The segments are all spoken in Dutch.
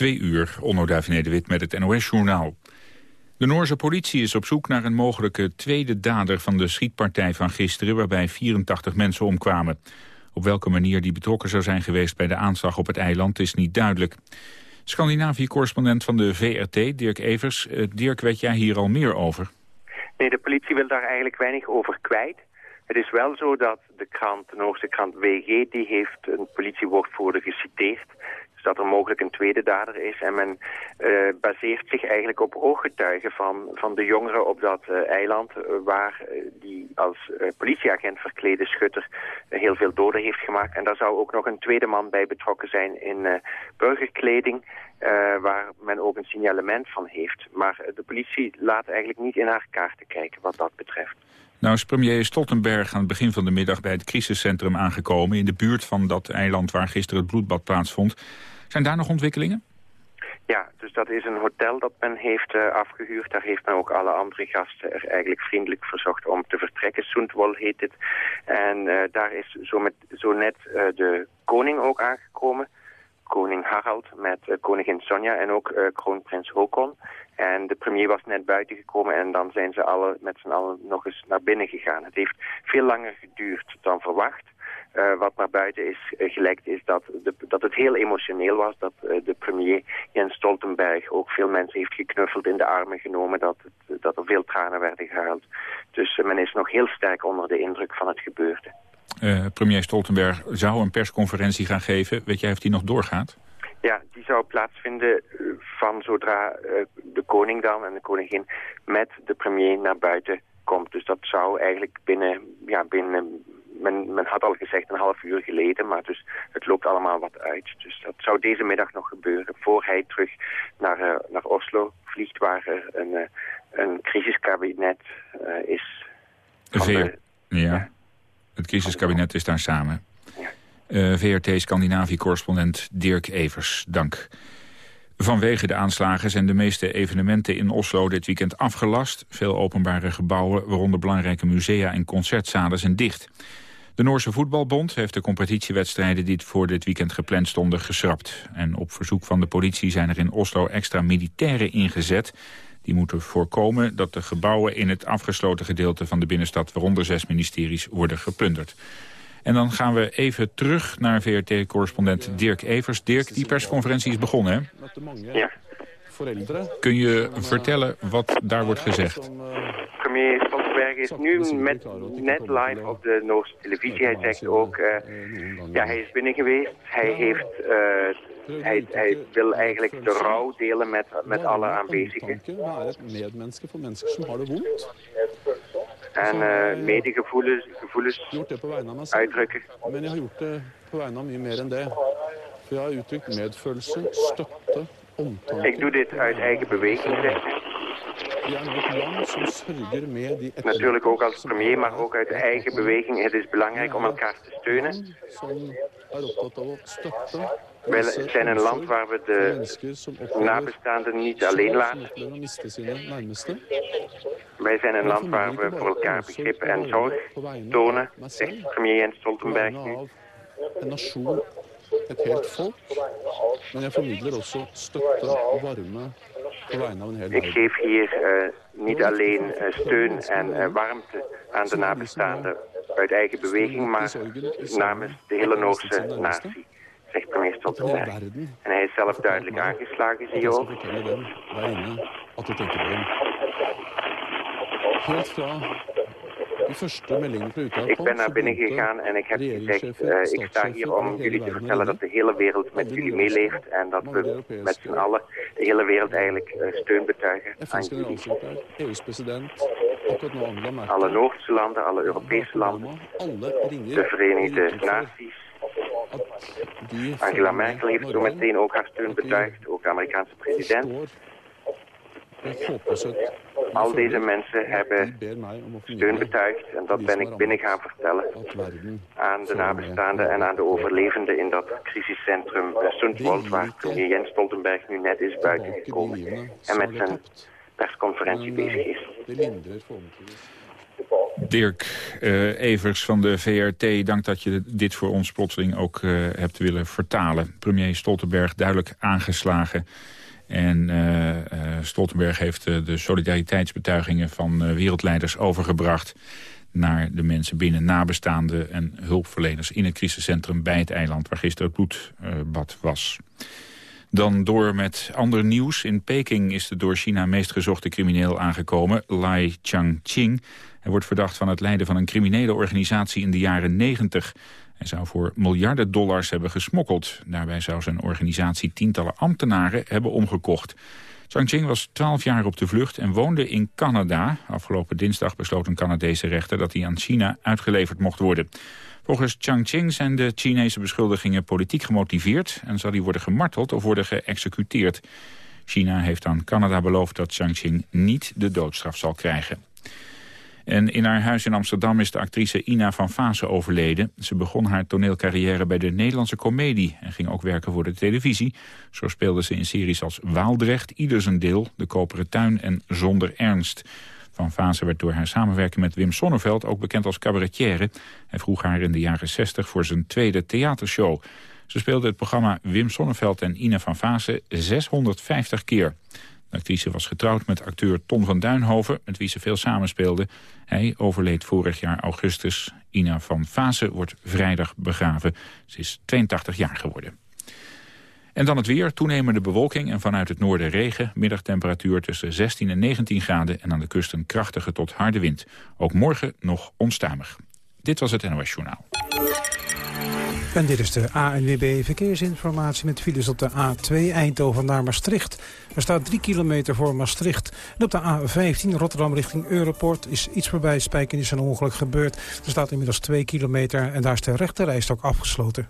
Twee uur, Onno Wit met het NOS-journaal. De Noorse politie is op zoek naar een mogelijke tweede dader van de schietpartij van gisteren... waarbij 84 mensen omkwamen. Op welke manier die betrokken zou zijn geweest bij de aanslag op het eiland is niet duidelijk. Scandinavië-correspondent van de VRT, Dirk Evers. Eh, Dirk, weet jij hier al meer over? Nee, de politie wil daar eigenlijk weinig over kwijt. Het is wel zo dat de krant, de Noorse krant WG, die heeft een politiewoordvoerder geciteerd. Dat er mogelijk een tweede dader is. En men uh, baseert zich eigenlijk op ooggetuigen van, van de jongeren op dat uh, eiland... Uh, waar die als politieagent verklede schutter heel veel doden heeft gemaakt. En daar zou ook nog een tweede man bij betrokken zijn in burgerkleding... waar men ook een signalement van heeft. Maar de politie laat eigenlijk niet in haar kaarten kijken wat dat betreft. Nou is premier Stoltenberg aan het begin van de middag bij het crisiscentrum aangekomen... in de buurt van dat eiland waar gisteren het bloedbad plaatsvond. Zijn daar nog ontwikkelingen? Ja, dus dat is een hotel dat men heeft uh, afgehuurd. Daar heeft men ook alle andere gasten er eigenlijk vriendelijk verzocht om te vertrekken. Soentwol heet het. En uh, daar is zo, met, zo net uh, de koning ook aangekomen. Koning Harald met koningin Sonja en ook kroonprins Håkon. En de premier was net buiten gekomen en dan zijn ze alle met z'n allen nog eens naar binnen gegaan. Het heeft veel langer geduurd dan verwacht. Uh, wat naar buiten is uh, gelekt is dat, de, dat het heel emotioneel was. Dat uh, de premier Jens Stoltenberg ook veel mensen heeft geknuffeld in de armen genomen. Dat, het, dat er veel tranen werden gehuild. Dus men is nog heel sterk onder de indruk van het gebeurde. premier Stoltenberg zou een persconferentie gaan geven. Weet jij of die nog doorgaat? Ja, die zou plaatsvinden van zodra de koning dan en de koningin met de premier naar buiten komt. Dus dat zou eigenlijk binnen, ja, binnen men, men had al gezegd een half uur geleden, maar dus het loopt allemaal wat uit. Dus dat zou deze middag nog gebeuren, voor hij terug naar, uh, naar Oslo vliegt, waar er een, uh, een crisiskabinet uh, is. De, ja. ja. het crisiskabinet is daar samen. Ja. VRT Scandinavië-correspondent Dirk Evers, dank. Vanwege de aanslagen zijn de meeste evenementen in Oslo dit weekend afgelast. Veel openbare gebouwen, waaronder belangrijke musea en concertzalen, zijn dicht. De Noorse Voetbalbond heeft de competitiewedstrijden die voor dit weekend gepland stonden geschrapt. En op verzoek van de politie zijn er in Oslo extra militairen ingezet. Die moeten voorkomen dat de gebouwen in het afgesloten gedeelte van de binnenstad, waaronder zes ministeries, worden geplunderd. En dan gaan we even terug naar VRT-correspondent Dirk Evers. Dirk, die persconferentie is begonnen, hè? Ja. Kun je vertellen wat daar wordt gezegd? Stoltenberg is nu met, net live op de Noorse televisie. Hij zegt ook, uh, ja, hij is binnen geweest. Hij heeft... Uh, hij, hij, wil eigenlijk de rouw delen met, met alle aanwezigen. En uh, medegevoelens gevoelens uitdrukken. Ik heb het på vegne av mye meer enn det. For jeg har uttrykt medfølelse, støtte, ik doe dit uit eigen beweging, Natuurlijk ook als premier, maar ook uit eigen beweging. Het is belangrijk om elkaar te steunen. Wij zijn een land waar we de nabestaanden niet alleen laten. Wij zijn een land waar we voor elkaar begrip en zorg tonen, zegt premier Jens Stoltenberg nu het helt volk. Maar på vegne av en hel Ik geef hier uh, niet alleen uh, steun en uh, warmte aan de nabestaanden uit eigen beweging, maar namens de hele Noorse natie zegt premier Stoltenberg. En hij is zelf duidelijk aangeslagen, zie je ook. Helt fra ik ben naar binnen gegaan en ik heb gezegd, uh, ik sta hier om jullie te vertellen dat de hele wereld met jullie meeleeft en dat we met z'n allen de hele wereld eigenlijk uh, steun betuigen aan jullie. Alle Noordse landen, alle Europese landen, de Verenigde Naties. Angela Merkel heeft zo meteen ook haar steun betuigd, ook de Amerikaanse president. Al deze mensen hebben steun betuigd en dat ben ik binnen gaan vertellen. Aan de nabestaanden en aan de overlevenden in dat crisiscentrum Sundwold waar premier Jens Stoltenberg nu net is buitengekomen en met zijn persconferentie bezig is. Dirk uh, Evers van de VRT, dank dat je dit voor ons plotseling ook uh, hebt willen vertalen. Premier Stoltenberg duidelijk aangeslagen. En uh, Stoltenberg heeft de solidariteitsbetuigingen van wereldleiders overgebracht naar de mensen binnen nabestaanden en hulpverleners in het crisiscentrum bij het eiland waar gisteren het bloedbad was. Dan door met ander nieuws. In Peking is de door China meest gezochte crimineel aangekomen, Lai Changqing. Hij wordt verdacht van het leiden van een criminele organisatie in de jaren 90. Hij zou voor miljarden dollars hebben gesmokkeld. Daarbij zou zijn organisatie tientallen ambtenaren hebben omgekocht. Changqing was 12 jaar op de vlucht en woonde in Canada. Afgelopen dinsdag besloot een Canadese rechter dat hij aan China uitgeleverd mocht worden. Volgens Changqing zijn de Chinese beschuldigingen politiek gemotiveerd... en zal hij worden gemarteld of worden geëxecuteerd. China heeft aan Canada beloofd dat Changqing niet de doodstraf zal krijgen. En in haar huis in Amsterdam is de actrice Ina van Vase overleden. Ze begon haar toneelcarrière bij de Nederlandse Comedie... en ging ook werken voor de televisie. Zo speelde ze in series als Waaldrecht, Ieder zijn deel... De Koperen Tuin en Zonder Ernst. Van Vase werd door haar samenwerking met Wim Sonneveld... ook bekend als cabaretière. Hij vroeg haar in de jaren 60 voor zijn tweede theatershow. Ze speelde het programma Wim Sonneveld en Ina van Vase 650 keer. De actrice was getrouwd met acteur Ton van Duinhoven... met wie ze veel samenspeelde. Hij overleed vorig jaar augustus. Ina van Vase wordt vrijdag begraven. Ze is 82 jaar geworden. En dan het weer, toenemende bewolking en vanuit het noorden regen. Middagtemperatuur tussen 16 en 19 graden en aan de kust een krachtige tot harde wind. Ook morgen nog onstuimig. Dit was het NOS Journaal. En dit is de ANWB Verkeersinformatie met files op de A2 Eindhoven naar Maastricht. Er staat 3 kilometer voor Maastricht. En op de A15 Rotterdam richting Europort is iets voorbij Spijken is een ongeluk gebeurd. Er staat inmiddels 2 kilometer en daar is de rechterrijst ook afgesloten.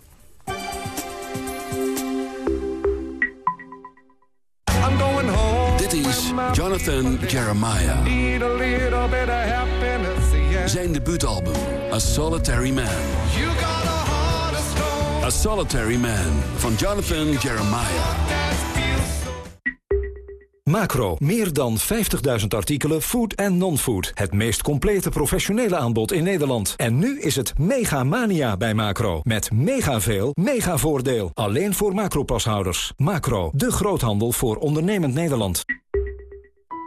Dit is Jonathan Jeremiah. Zijn debuutalbum, A Solitary Man. A Solitary Man van Jonathan Jeremiah. Macro, meer dan 50.000 artikelen, food en non-food. Het meest complete professionele aanbod in Nederland. En nu is het mega mania bij Macro. Met mega veel, mega voordeel. Alleen voor Macro-pashouders. Macro, de groothandel voor ondernemend Nederland.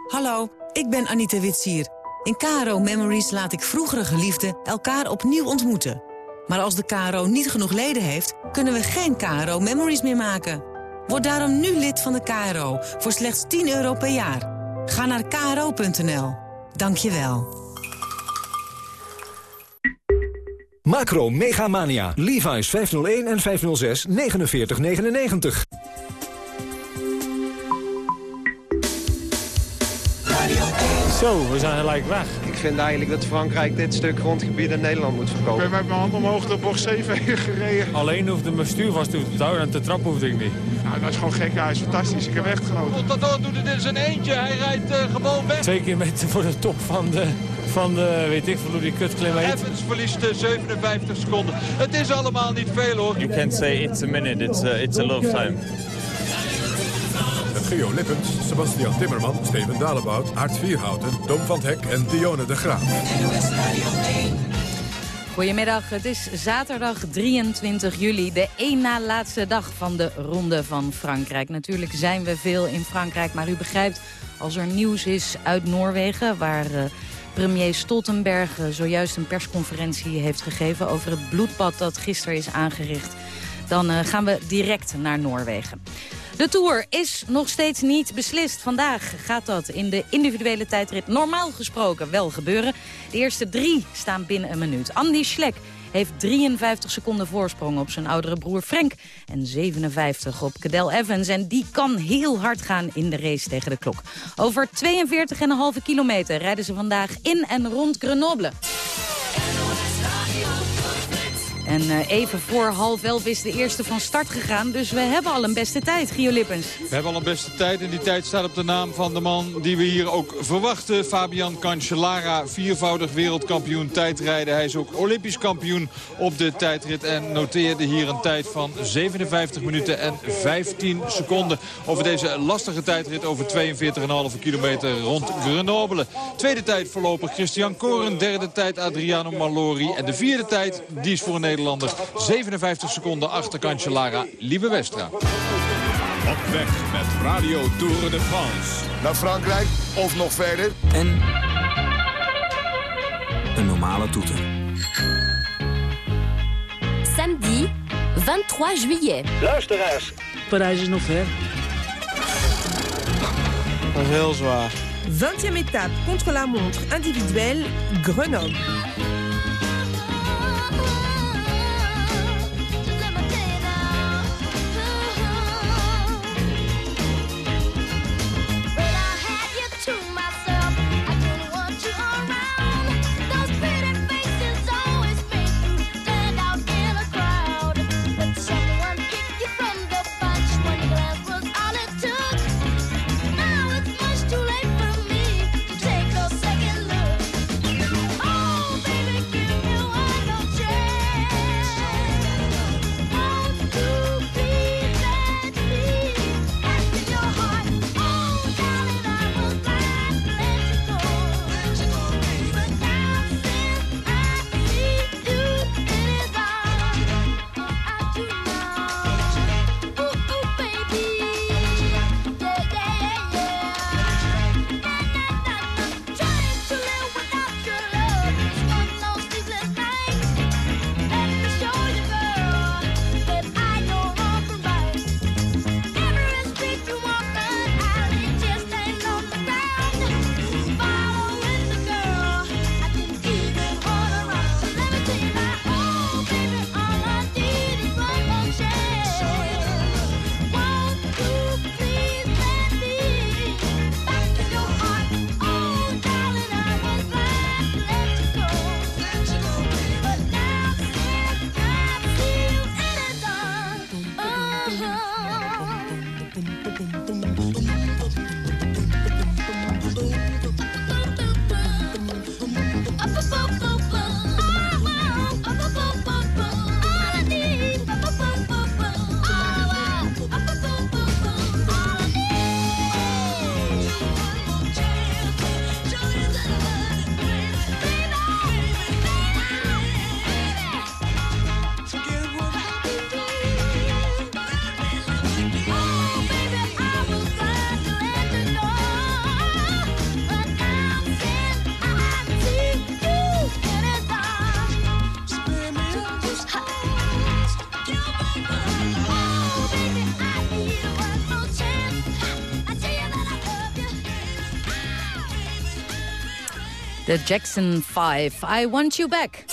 Hallo, ik ben Anita Witsier. In KRO Memories laat ik vroegere geliefden elkaar opnieuw ontmoeten. Maar als de KRO niet genoeg leden heeft, kunnen we geen KRO Memories meer maken. Word daarom nu lid van de KRO voor slechts 10 euro per jaar. Ga naar kro.nl. Dank je wel. Macro Megamania. Levi's 501 en 506 4999. Zo, we zijn gelijk weg. Ik vind eigenlijk dat Frankrijk dit stuk grondgebied in Nederland moet verkopen. Ik ben met mijn hand omhoog de bocht 7 gereden. Alleen hoefde mijn stuur vast te houden en te trappen hoefde ik niet. Nou, dat is gewoon gek. Hij is fantastisch. Ik heb echt genoten. Contador doet het in zijn eentje. Hij rijdt uh, gewoon weg. Twee kilometer voor de top van de, van de weet ik hoe die kutklim heet. Evans verliest 57 seconden. Het is allemaal niet veel hoor. You can't say it's a minute, it's a, it's a love time. Geo Lippens, Sebastian Timmerman, Steven Dalebout, Aart Vierhouten, Dom van het Hek en Dionne de Graaf. Goedemiddag, het is zaterdag 23 juli, de één na laatste dag van de Ronde van Frankrijk. Natuurlijk zijn we veel in Frankrijk, maar u begrijpt als er nieuws is uit Noorwegen... waar uh, premier Stoltenberg uh, zojuist een persconferentie heeft gegeven... over het bloedbad dat gisteren is aangericht, dan uh, gaan we direct naar Noorwegen. De Tour is nog steeds niet beslist. Vandaag gaat dat in de individuele tijdrit normaal gesproken wel gebeuren. De eerste drie staan binnen een minuut. Andy Schlek heeft 53 seconden voorsprong op zijn oudere broer Frank... en 57 op Cadel Evans. En die kan heel hard gaan in de race tegen de klok. Over 42,5 kilometer rijden ze vandaag in en rond Grenoble. En eh, even voor half elf is de eerste van start gegaan. Dus we hebben al een beste tijd, Gio Lippens. We hebben al een beste tijd en die tijd staat op de naam van de man die we hier ook verwachten. Fabian Cancellara, viervoudig wereldkampioen tijdrijden. Hij is ook olympisch kampioen op de tijdrit en noteerde hier een tijd van 57 minuten en 15 seconden. Over deze lastige tijdrit over 42,5 kilometer rond Grenoble. Tweede tijd voorlopig Christian Koren, derde tijd Adriano Malori. En de vierde tijd, die is voor een Nederlander, 57 seconden achter Cancellara, Lieve Westra. Op weg met Radio Tour de France. Naar Frankrijk of nog verder. En een normale toeter. Samedi 23 juillet. Luisteraars. Parijs is nog ver. Dat is heel zwaar. 20e étape contre la montre individuelle Grenoble. De Jackson 5, I Want You Back.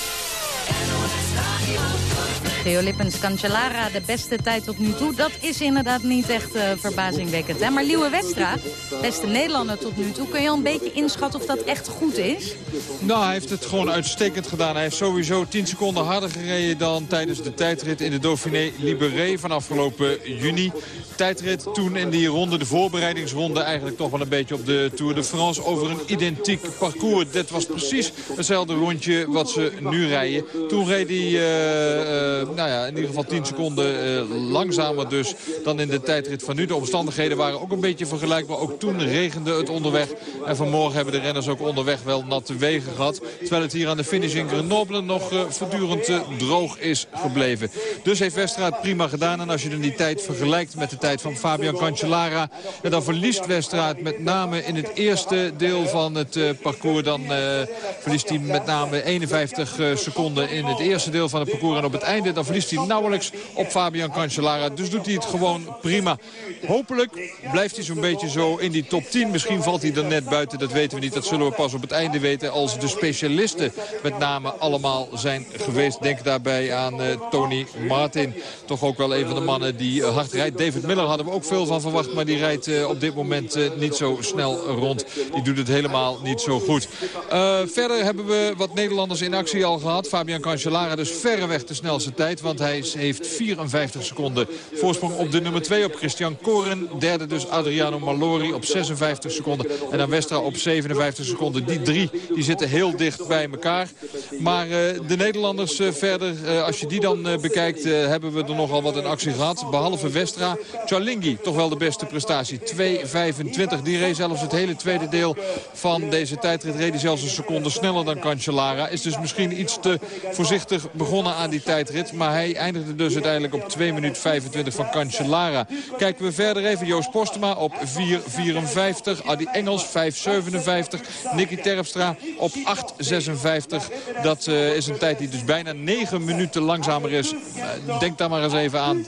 Theo Lippens, Cancellara, de beste tijd tot nu toe. Dat is inderdaad niet echt uh, verbazingwekkend. Hè? Maar Liewe Westra, beste Nederlander tot nu toe... kun je al een beetje inschatten of dat echt goed is? Nou, hij heeft het gewoon uitstekend gedaan. Hij heeft sowieso 10 seconden harder gereden dan tijdens de tijdrit in de Dauphiné Libéré van afgelopen juni. Tijdrit toen in die ronde, de voorbereidingsronde, eigenlijk toch wel een beetje op de Tour de France over een identiek parcours. Dit was precies hetzelfde rondje wat ze nu rijden. Toen reed hij, uh, uh, nou ja, in ieder geval 10 seconden uh, langzamer dus dan in de tijdrit van nu. De omstandigheden waren ook een beetje vergelijkbaar. Ook toen regende het onderweg. En vanmorgen hebben de renners ook onderweg wel natte wegen gehad. Terwijl het hier aan de finish in Grenoble nog uh, voortdurend uh, droog is gebleven. Dus heeft Westra het prima gedaan. En als je dan die tijd vergelijkt met de tijd van Fabian Cancellara... Dan verliest Westra het met name in het eerste deel van het parcours. Dan verliest hij met name 51 seconden in het eerste deel van het parcours. En op het einde dan verliest hij nauwelijks op Fabian Cancellara. Dus doet hij het gewoon prima. Hopelijk blijft hij zo'n beetje zo in die top 10. Misschien valt hij er net buiten, dat weten we niet. Dat zullen we pas op het einde weten als de specialisten met name allemaal zijn geweest. Denk daarbij aan uh, Tony Martin. Toch ook wel een van de mannen die uh, hard rijdt. David Miller hadden we ook veel van verwacht. Maar die rijdt uh, op dit moment niet zo snel rond. Die doet het helemaal niet zo goed. verder hebben we wat Nederlanders in actie al gehad. Fabian Cancellara dus verreweg de snelste tijd. Want hij heeft 54 seconden voorsprong op de nummer 2 op Christian Koren. Derde dus Adriano Malori op 56 seconden. En dan Westra op 57 seconden. Die drie die zitten heel dicht bij elkaar. Maar uh, de Nederlanders uh, verder, uh, als je die dan bekijkt... hebben we er nogal wat in actie gehad. Behalve Westra, Charlingi, toch wel de beste prestatie. 2.25. Die reed zelfs het hele tweede deel van deze tijdrit. Reed zelfs een seconde sneller dan Cancellara. Is dus misschien iets te voorzichtig begonnen aan die tijdrit. Maar hij eindigde dus uiteindelijk op 2 minuten 25 van Cancellara. Kijken we verder even. Joost Postema op 4.54. Adi Engels 5.57. Nicky Terpstra op 8.56. Dat uh, is een tijd die dus bijna 9 minuten langzamer is. Uh, denk daar maar eens even aan.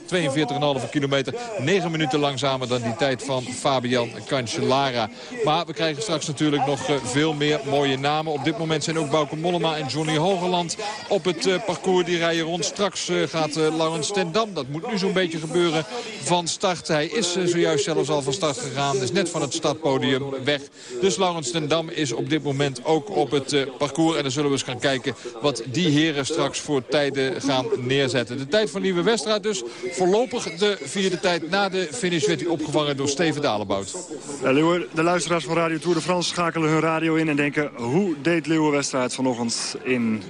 42,5 kilometer. 9 minuten langzamer dan die tijd van Fabian Cancellara. Maar we krijgen straks natuurlijk nog uh, veel meer mooie namen. Op dit moment zijn ook Bauke Mollema en Johnny Hogeland op het parcours. Die rijden rond. Straks gaat Laurens ten Dam. Dat moet nu zo'n beetje gebeuren van start. Hij is zojuist zelfs al van start gegaan. Is net van het startpodium weg. Dus Laurens ten Dam is op dit moment ook op het parcours. En dan zullen we eens gaan kijken wat die heren straks voor tijden gaan neerzetten. De tijd van Nieuwe Westra dus voorlopig de vierde tijd. Na de finish werd hij opgevangen door Steven Dalebout. Leeuwen, de luisteraars van Radio Tour de France schakelen hun radio in en denken... hoe deed Leeuwen Westra het vanochtend in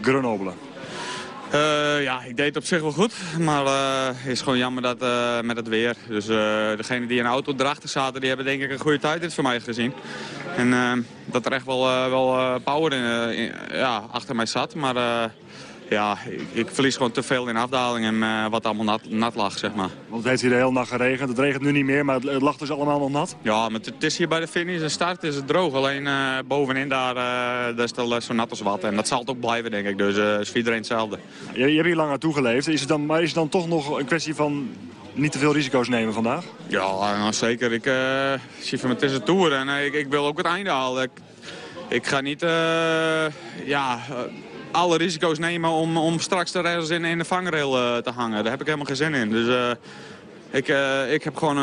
Grenoble? Uh, ja, ik deed het op zich wel goed. Maar het uh, is gewoon jammer dat, uh, met het weer. Dus degene die in de auto erachter zaten, die hebben denk ik een goede tijd voor mij gezien. En dat er echt wel, wel power in, ja, achter mij zat. Maar ja, ik, ik, verlies gewoon te veel in afdaling en uh, wat allemaal nat, nat, lag, zeg maar. Want het heeft hier de hele nacht geregend. Het regent nu niet meer, maar het, het lag dus allemaal nog nat? Ja, maar het, is hier bij de finish, de start is het droog. Alleen uh, bovenin daar, uh, daar is het zo nat als wat. En dat zal het ook blijven, denk ik. Dus is voor iedereen hetzelfde. Je, je hebt hier lang naartoe geleefd. Is het dan, maar is het dan toch nog een kwestie van niet te veel risico's nemen vandaag? Ja, nou, zeker. Ik zie van het is een tour en ik, ik, wil ook het einde halen. Ik, ik ga niet... ja alle risico's nemen om, om straks de reizigers in, in de vangrail uh, te hangen. Daar heb ik helemaal geen zin in. Dus uh, ik, uh, ik heb gewoon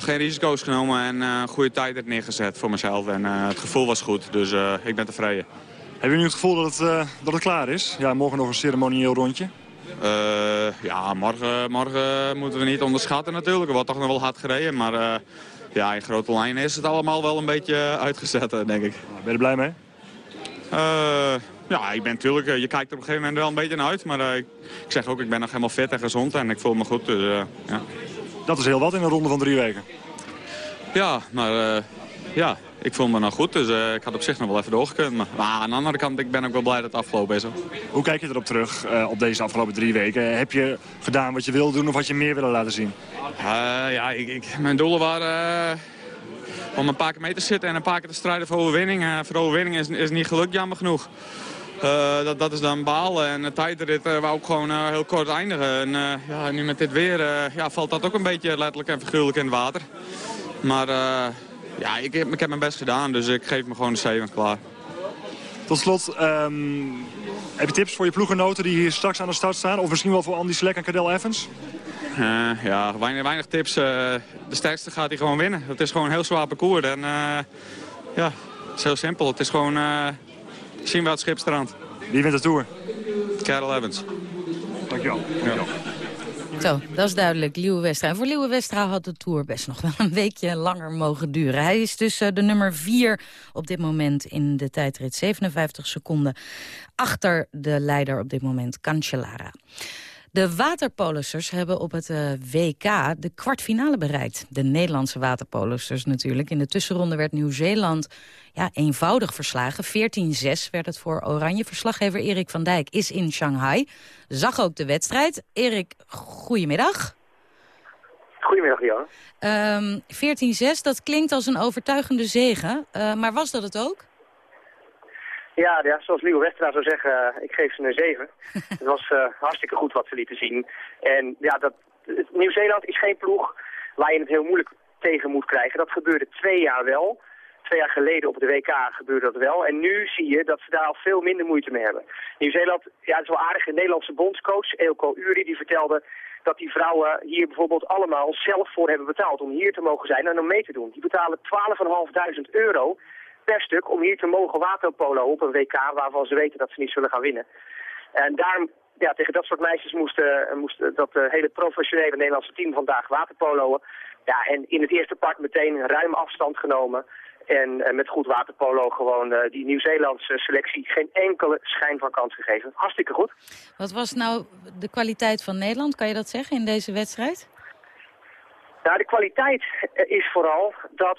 geen risico's genomen en een goede tijd er neergezet voor mezelf. En het gevoel was goed, dus ik ben tevreden. Heb je nu het gevoel dat het, dat het klaar is? Ja, morgen nog een ceremonieel rondje. ja, morgen, morgen moeten we niet onderschatten natuurlijk. Er wordt toch nog wel hard gereden, maar ja, in grote lijnen is het allemaal wel een beetje uitgezet, denk ik. Ben je er blij mee? Ja, ik ben natuurlijk, je kijkt er op een gegeven moment wel een beetje naar uit. Maar uh, ik, ik, zeg ook, ik ben nog helemaal fit en gezond en ik voel me goed. Dus, uh, ja. Dat is heel wat in een ronde van drie weken. Ja, maar ja, ik voel me nog goed. Dus ik had op zich nog wel even doorgekund. Maar, maar, aan de andere kant, ik ben ook wel blij dat het afgelopen is. Hoor. Hoe kijk je erop terug op deze afgelopen drie weken? Heb je gedaan wat je wilde doen of wat je meer willen laten zien? ja, ik, ik, mijn doelen waren om een paar keer mee te zitten en een paar keer te strijden voor overwinning. Voor overwinning is, is niet gelukt, jammer genoeg. Uh, dat, dat is dan balen. En de tijdrit uh, wou ook gewoon uh, heel kort eindigen. En ja, nu met dit weer ja, valt dat ook een beetje letterlijk en figuurlijk in het water. Maar ja, ik, ik heb mijn best gedaan, dus ik geef me gewoon de 7 klaar. Tot slot, um, heb je tips voor je ploeggenoten die hier straks aan de start staan? Of misschien wel voor Andy Slek en Cadel Evans? Ja, weinig, weinig tips. De sterkste gaat hij gewoon winnen. Het is gewoon een heel zwaar parcours. En ja, het is heel simpel. Het is gewoon zien we het schipstrand. Wie wint de Tour? Carol Evans. Dankjewel. Dankjewel. Zo, dat is duidelijk. Liewe Westra. En voor Liewe Westra had de Tour best nog wel een weekje langer mogen duren. Hij is dus de nummer 4 op dit moment in de tijdrit. 57 seconden achter de leider op dit moment, Cancellara. De waterpolusers hebben op het uh, WK de kwartfinale bereikt. De Nederlandse waterpolusers natuurlijk. In de tussenronde werd Nieuw-Zeeland ja, eenvoudig verslagen. 14-6 werd het voor Oranje. Verslaggever Erik van Dijk is in Shanghai. Zag ook de wedstrijd. Erik, goedemiddag. Goedemiddag, Jan. Um, 14-6, dat klinkt als een overtuigende zege. Uh, maar was dat het ook? Ja, ja, zoals Leo Westra zou zeggen, ik geef ze een 7. het was uh, hartstikke goed wat ze lieten zien. En ja, dat, Nieuw-Zeeland is geen ploeg waar je het heel moeilijk tegen moet krijgen. Dat gebeurde twee jaar wel. Twee jaar geleden op de WK gebeurde dat wel. En nu zie je dat ze daar al veel minder moeite mee hebben. Nieuw-Zeeland, ja, het is wel aardig. Een Nederlandse bondscoach, Eelco Uri, die vertelde dat die vrouwen hier bijvoorbeeld allemaal zelf voor hebben betaald om hier te mogen zijn en om mee te doen. Die betalen 12.500 euro per stuk om hier te mogen waterpolo op een WK waarvan ze weten dat ze niet zullen gaan winnen. En daarom, ja, tegen dat soort meisjes moest, moest dat uh, hele professionele Nederlandse team vandaag waterpoloen. Ja, en in het eerste part meteen ruim afstand genomen. En met goed waterpolo gewoon die Nieuw-Zeelandse selectie geen enkele schijn van kans gegeven. Hartstikke goed. Wat was nou de kwaliteit van Nederland, kan je dat zeggen, in deze wedstrijd? Nou, de kwaliteit is vooral dat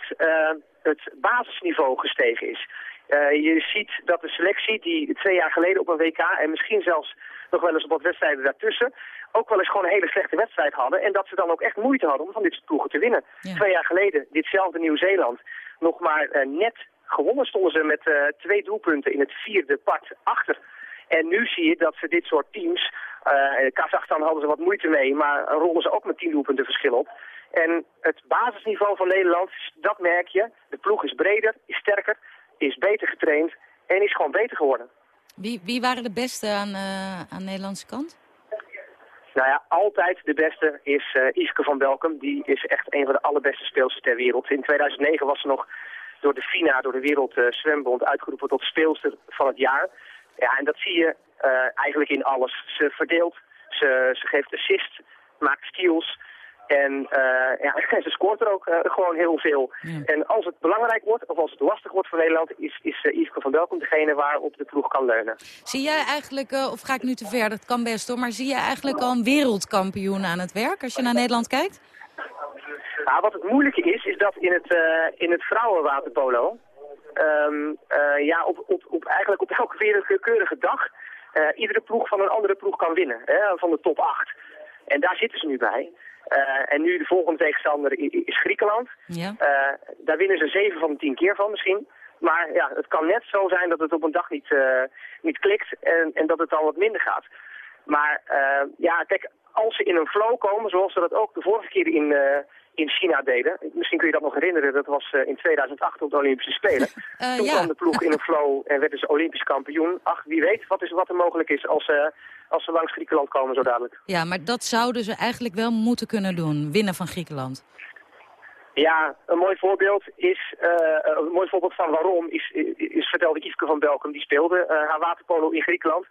het basisniveau gestegen is. Uh, je ziet dat de selectie die twee jaar geleden op een WK en misschien zelfs nog wel eens op wat wedstrijden daartussen ook wel eens gewoon een hele slechte wedstrijd hadden. En dat ze dan ook echt moeite hadden om van dit soort ploegen te winnen. Twee jaar geleden, ditzelfde Nieuw-Zeeland, nog maar uh, net gewonnen stonden ze met uh, twee doelpunten in het vierde part achter. En nu zie je dat ze dit soort teams, uh, Kazachstan hadden ze wat moeite mee, maar rollen ze ook met tien doelpunten verschil op. En het basisniveau van Nederland, dat merk je. De ploeg is breder, is sterker, is beter getraind en is gewoon beter geworden. Wie, wie waren de beste aan, uh, aan de Nederlandse kant? Nou ja, altijd de beste is uh, Iske van Belkem. Die is echt een van de allerbeste speelsters ter wereld. In 2009 was ze nog door de FINA, door de Wereld uh, Zwembond, uitgeroepen tot speelster van het jaar. Ja, en dat zie je uh, eigenlijk in alles. Ze verdeelt, ze, ze geeft assist, maakt steals. En uh, ja, ze scoort er ook uh, gewoon heel veel. Ja. En als het belangrijk wordt, of als het lastig wordt voor Nederland, is, is uh, Yveske van Welkom degene waarop de ploeg kan leunen. Zie jij eigenlijk, of ga ik nu te ver, dat kan best hoor, maar zie jij eigenlijk al een wereldkampioen aan het werk als je naar Nederland kijkt? Nou, wat het moeilijke is, is dat in het, in het vrouwenwaterpolo, um, ja, op, op, op, eigenlijk op elke wereldkeurige dag, iedere ploeg van een andere ploeg kan winnen, hè, van de top 8. En daar zitten ze nu bij. Uh, en nu de volgende tegenstander is Griekenland. Ja. Uh, daar winnen ze 7 van de 10 keer van misschien. Maar ja, het kan net zo zijn dat het op een dag niet, uh, niet klikt en, en dat het dan wat minder gaat. Maar ja, kijk, als ze in een flow komen, zoals ze dat ook de vorige keer in, in China deden. Misschien kun je dat nog herinneren, dat was in 2008 op de Olympische Spelen. Toen ja. kwam de ploeg in een flow en werden ze Olympisch kampioen. Ach, wie weet wat, is, wat er mogelijk is als als ze langs Griekenland komen zo dadelijk. Ja, maar dat zouden ze eigenlijk wel moeten kunnen doen, winnen van Griekenland. Ja, een mooi voorbeeld is, uh, een mooi voorbeeld van waarom is, is vertelde Yveske van Belkom. Die speelde uh, haar waterpolo in Griekenland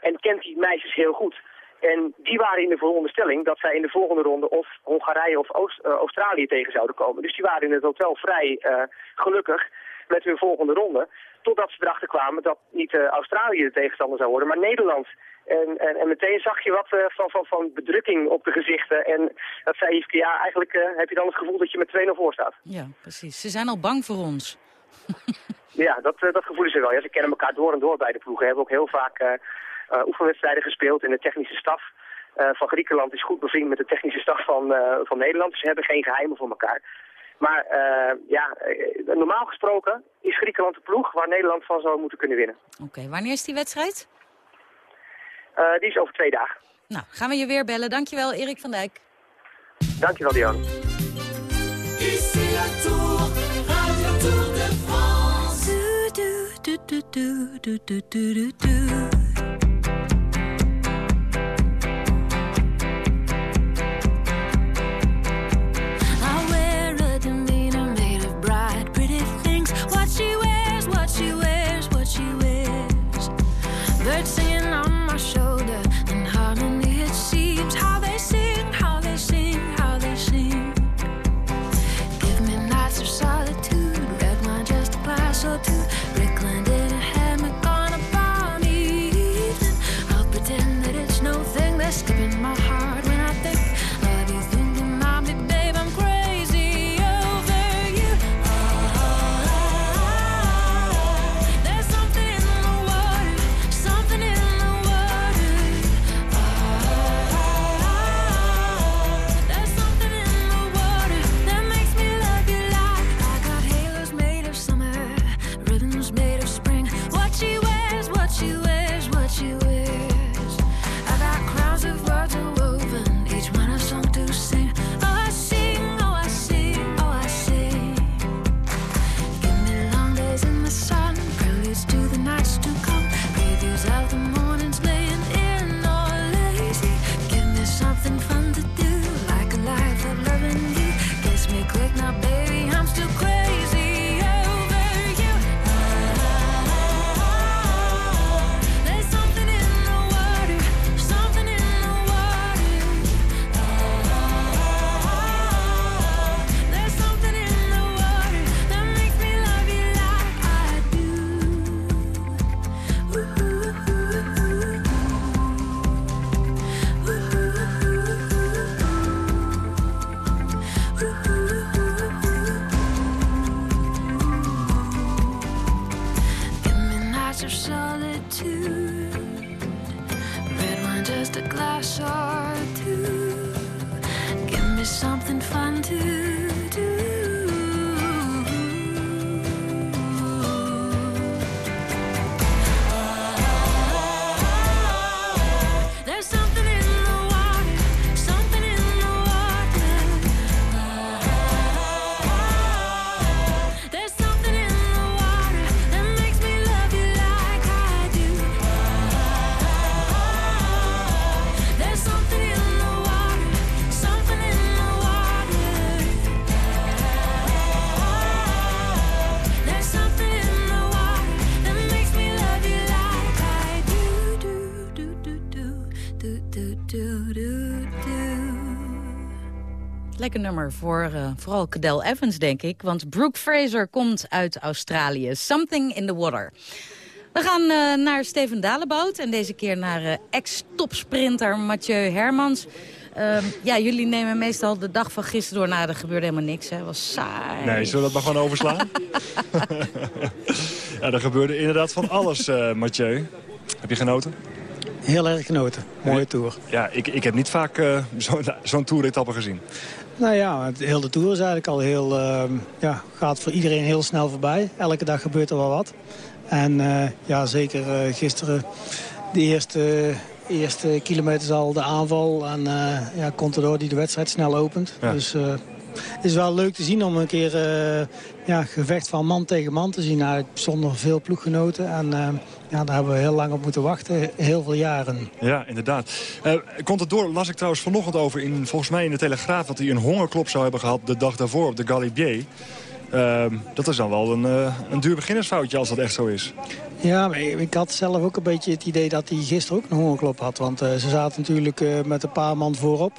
en kent die meisjes heel goed. En die waren in de veronderstelling dat zij in de volgende ronde of Hongarije of Oost, uh, Australië tegen zouden komen. Dus die waren in het hotel vrij gelukkig met hun volgende ronde. Totdat ze erachter kwamen dat niet Australië de tegenstander zou worden, maar Nederland. En, en, en, meteen zag je wat uh, van, van, van bedrukking op de gezichten. En dat zei Yveske, ja, eigenlijk uh, heb je dan het gevoel dat je met 2-0 voor staat. Ja, precies. Ze zijn al bang voor ons. ja, dat, uh, dat gevoel is er wel. Ja, ze kennen elkaar door en door bij de ploegen. Hebben ook heel vaak oefenwedstrijden gespeeld in de technische staf. van Griekenland is goed bevriend met de technische staf van, van Nederland. Ze hebben geen geheimen voor elkaar. Maar ja, normaal gesproken is Griekenland de ploeg waar Nederland van zou moeten kunnen winnen. Oké, wanneer is die wedstrijd? Uh, die is over twee dagen. Nou, gaan we je weer bellen. Dankjewel, Erik van Dijk. Dankjewel, have Lekker nummer voor eh, vooral Cadel Evans, denk ik. Want Brooke Fraser komt uit Australië. Something in the water. We gaan eh, naar Steven Dalebout. En deze keer naar eh, ex-topsprinter Mathieu Hermans. Ehm, ja, jullie nemen meestal de dag van gisteren door. Nou, er gebeurde helemaal niks, hè. Het was saai. Nee, zullen we dat maar gewoon overslaan? ja, er gebeurde inderdaad van alles, eh Mathieu. Heb je genoten? Heel erg genoten. Mooie tour. Ja, ik, ik heb niet vaak eh, zo'n zo'n toeretappe gezien. Nou ja, het hele tour is eigenlijk al heel... eh, ja, gaat voor iedereen heel snel voorbij. Elke dag gebeurt er wel wat. En eh, ja, zeker eh, gisteren de eerste, eerste kilometers al de aanval. En eh ja, Contador die de wedstrijd snel opent. Ja. Dus het is wel leuk te zien om een keer eh, ja, gevecht van man tegen man te zien. Nou, zonder veel ploeggenoten. En eh, ja, daar hebben we heel lang op moeten wachten. Heel veel jaren. Ja, inderdaad. Eh Contador las ik trouwens vanochtend over, in, volgens mij in de Telegraaf... dat hij een hongerklop zou hebben gehad de dag daarvoor op de Galibier. Ehm, dat is dan wel een, eh, een duur beginnersfoutje als dat echt zo is. Ja, ik had zelf ook een beetje het idee dat hij gisteren ook een hongerklop had. Want eh, ze zaten natuurlijk eh, met een paar man voorop.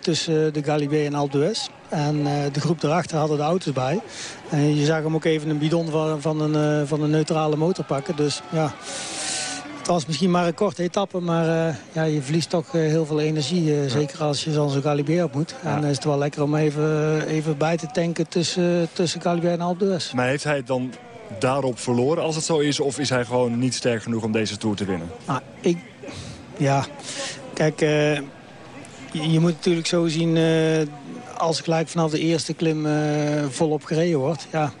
tussen de Galibier en Alpe. En de groep erachter hadden de auto's bij. En je zag hem ook even een bidon van, van, een, van een neutrale motor pakken. Dus ja, het was misschien maar een korte etappe. Maar eh, ja, je verliest toch eh, heel veel energie. eh, Zeker als je dan zo'n Galibier op moet. En dan is het wel lekker om even, even bij te tanken tussen, tussen Galibier en Alpe d'Huez. Maar heeft hij het dan daarop verloren als het zo is... of is hij gewoon niet sterk genoeg om deze Tour te winnen? Nou, ik... Ja, kijk, je, je moet natuurlijk zo zien... als gelijk vanaf de eerste klim volop gereden wordt... Ja,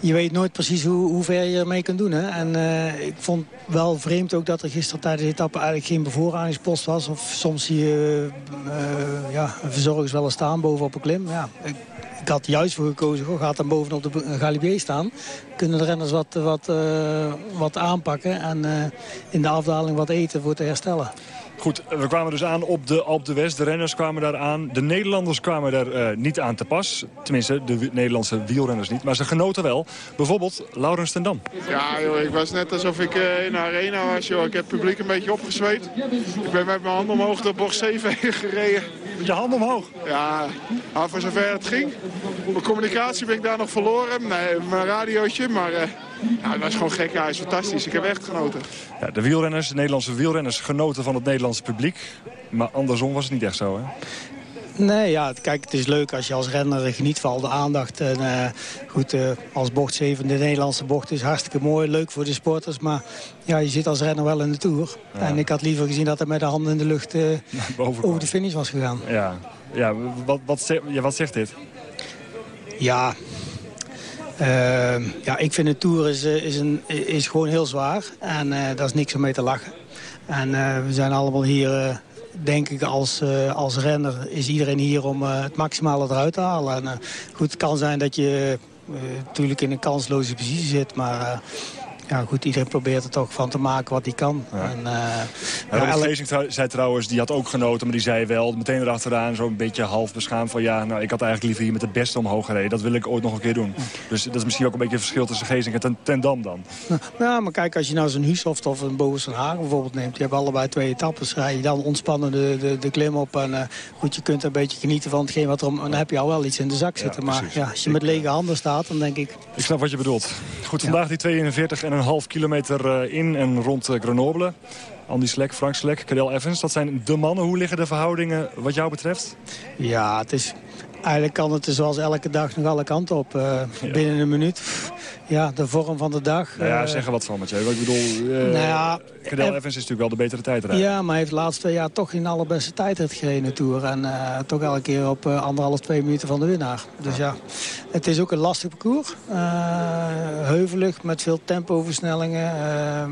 je weet nooit precies hoe, hoe ver je ermee kunt doen. Hè? En eh, ik vond wel vreemd ook dat er gisteren tijdens de etappe... eigenlijk geen bevoorradingspost was. Of soms zie je eh, ja, verzorgers wel eens staan bovenop een klim. Ja, ik, ik had juist voor gekozen, goh, gaat dan bovenop de Galibier staan. Kunnen de renners wat, wat, eh, wat aanpakken en in de afdaling wat eten voor te herstellen. Goed, we kwamen dus aan op de Alpe d'Huez. De renners kwamen daar aan. De Nederlanders kwamen daar eh, niet aan te pas. Tenminste, de Nederlandse wielrenners niet. Maar ze genoten wel. Bijvoorbeeld Laurens ten Dam. Ja, joh, ik was net alsof ik eh, in de arena was, joh. Ik heb het publiek een beetje opgezweet. Ik ben met mijn handen omhoog door bocht 7 heen gereden. Met je handen omhoog? Ja, maar voor zover het ging. Mijn communicatie ben ik daar nog verloren. Nee, mijn radiootje, maar eh, ja, het was gewoon gek. Ja, het is fantastisch. Ik heb echt genoten. Ja, de wielrenners, de Nederlandse wielrenners, genoten van het Nederlandse publiek. Maar andersom was het niet echt zo, hè? Nee, ja, kijk, het is leuk als je als renner geniet van al de aandacht. En, eh, goed, eh, als bocht 7, de Nederlandse bocht is hartstikke mooi, leuk voor de sporters. Maar ja, je zit als renner wel in de Tour. Ja. En ik had liever gezien dat hij met de handen in de lucht eh, over de finish was gegaan. Ja, ja, wat, wat, zegt, ja, wat zegt dit? Ja, Ehm, ja, ik vind de Tour is, eh, is, een, is gewoon heel zwaar. En eh, daar is niks om mee te lachen. En eh, we zijn allemaal hier, denk ik, als, als renner is iedereen hier om het maximale eruit te halen. En, goed, het kan zijn dat je natuurlijk in een kansloze positie zit. Maar ja, goed, iedereen probeert er toch van te maken wat hij kan. En, uh, ja, ja, Geesink zei trouwens, die had ook genoten, maar die zei wel meteen erachteraan zo'n beetje half beschaamd van ja, nou ik had eigenlijk liever hier met het beste omhoog gereden. Dat wil ik ooit nog een keer doen. Dus dat is misschien ook een beetje het verschil tussen Geesink en ten, Dam dan. Ja, maar kijk, als je nou zo'n Husoft of een Boven van Hagen bijvoorbeeld neemt, die hebben allebei twee etappes. Rij je dan ontspannen de, de, de klim op en uh, goed, je kunt een beetje genieten van hetgeen wat er om, dan heb je al wel iets in de zak zitten. maar ja, als je met lege handen staat, dan denk ik... Ik snap wat je bedoelt. Goed, vandaag die 42,5 kilometer uh, in en rond uh, Grenoble. Andy Slek, Frank Slek, Cadel Evans. Dat zijn de mannen. Hoe liggen de verhoudingen wat jou betreft? Ja, het is, eigenlijk kan het zoals elke dag nog alle kanten op. Uh, ja. Binnen een minuut. Ja, de vorm van de dag. Nou ja, zeg er wat van, Mathieu. Ik bedoel, uh, nou ja, Cadel Evans is natuurlijk wel de betere tijdrijder. Ja, maar hij heeft de laatste twee jaar toch in de allerbeste tijdrit gereden Tour. En uh, toch elke keer op anderhalf, twee minuten van de winnaar. Dus ja, het is ook een lastig parcours. heuvelig, met veel tempoversnellingen. Ehm,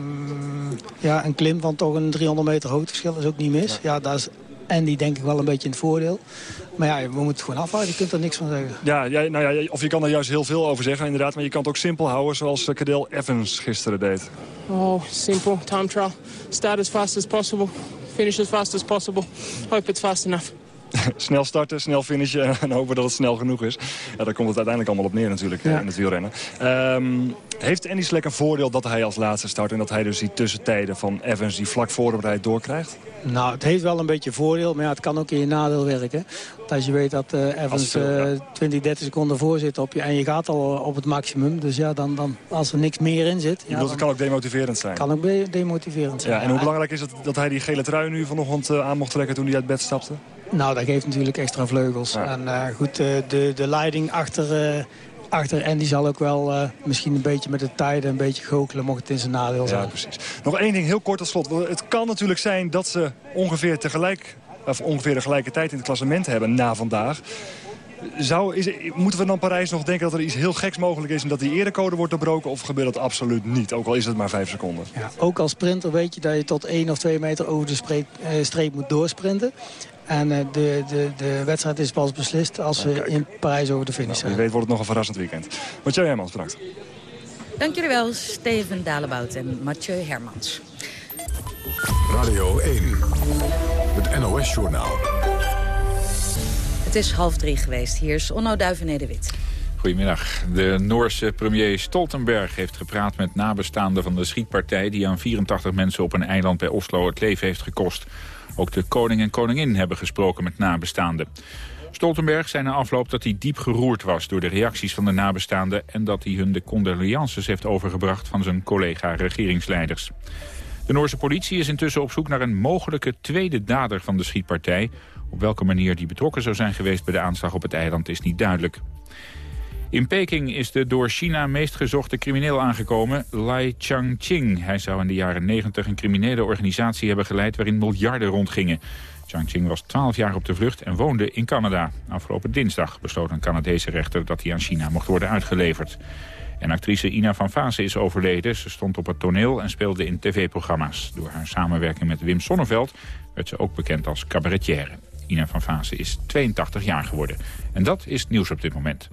ja, een klim van toch een 300 meter hoogteverschil is ook niet mis. Ja, dat is en die denk ik wel een beetje in het voordeel. Maar ja, we moeten het gewoon afhouden. Je kunt er niks van zeggen. Ja, ja, nou ja, of je kan er juist heel veel over zeggen inderdaad. Maar je kan het ook simpel houden zoals Cadel Evans gisteren deed. Oh, simpel. Time trial. Start as fast as possible. Finish as fast as possible. Hope it's fast enough. snel starten, snel finishen en hopen dat het snel genoeg is. Ja, daar komt het uiteindelijk allemaal op neer natuurlijk ja. in het wielrennen. Um, heeft Andy Slek een voordeel dat hij als laatste start... en dat hij dus die tussentijden van Evans die vlak voor hem rijdt doorkrijgt? Nou, het heeft wel een beetje voordeel, maar ja, het kan ook in je nadeel werken. Want als je weet dat uh, Evans uh, 20, 30 seconden voor zit op je... en je gaat al op het maximum, dus ja, dan, dan als er niks meer in zit... Ja, dat kan ook demotiverend zijn? Kan ook demotiverend zijn. Ja, en hoe belangrijk is het dat hij die gele trui nu vanochtend aan mocht trekken toen hij uit bed stapte? Nou, dat geeft natuurlijk extra vleugels. Ja. En uh, goed, uh, de, de leiding achter, uh, achter Andy zal ook wel misschien een beetje met de tijden een beetje goochelen, mocht het in zijn nadeel zijn. Ja, precies. Nog één ding, heel kort tot slot. Het kan natuurlijk zijn dat ze ongeveer tegelijk, of ongeveer de gelijke tijd in het klassement hebben na vandaag. Zou, is, moeten we dan Parijs nog denken dat er iets heel geks mogelijk is... en dat die erecode wordt doorbroken? Of gebeurt dat absoluut niet? Ook al is het maar vijf seconden. Ja, ook als sprinter weet je dat je tot één of twee meter over de streep, uh, streep moet doorsprinten. En uh, de, de, de wedstrijd is pas beslist als we in Parijs over de finish zijn. Nou, wie weet wordt het nog een verrassend weekend. Mathieu Hermans, bedankt. Dank jullie wel, Steven Dalebout en Mathieu Hermans. Radio 1, het NOS-journaal. Het is half drie geweest. Hier is Onno Duivenede-Wit. Goedemiddag. De Noorse premier Stoltenberg heeft gepraat met nabestaanden van de schietpartij... die aan 84 mensen op een eiland bij Oslo het leven heeft gekost. Ook de koning en koningin hebben gesproken met nabestaanden. Stoltenberg zei na afloop dat hij diep geroerd was door de reacties van de nabestaanden... en dat hij hun de condolences heeft overgebracht van zijn collega-regeringsleiders. De Noorse politie is intussen op zoek naar een mogelijke tweede dader van de schietpartij. Op welke manier die betrokken zou zijn geweest bij de aanslag op het eiland is niet duidelijk. In Peking is de door China meest gezochte crimineel aangekomen, Lai Changqing. Hij zou in de jaren 90 een criminele organisatie hebben geleid waarin miljarden rondgingen. Changqing was 12 jaar op de vlucht en woonde in Canada. Afgelopen dinsdag besloot een Canadese rechter dat hij aan China mocht worden uitgeleverd. En actrice Ina van Vase is overleden. Ze stond op het toneel en speelde in tv-programma's. Door haar samenwerking met Wim Sonneveld werd ze ook bekend als cabaretière. Ina van Vase is 82 jaar geworden. En dat is nieuws op dit moment.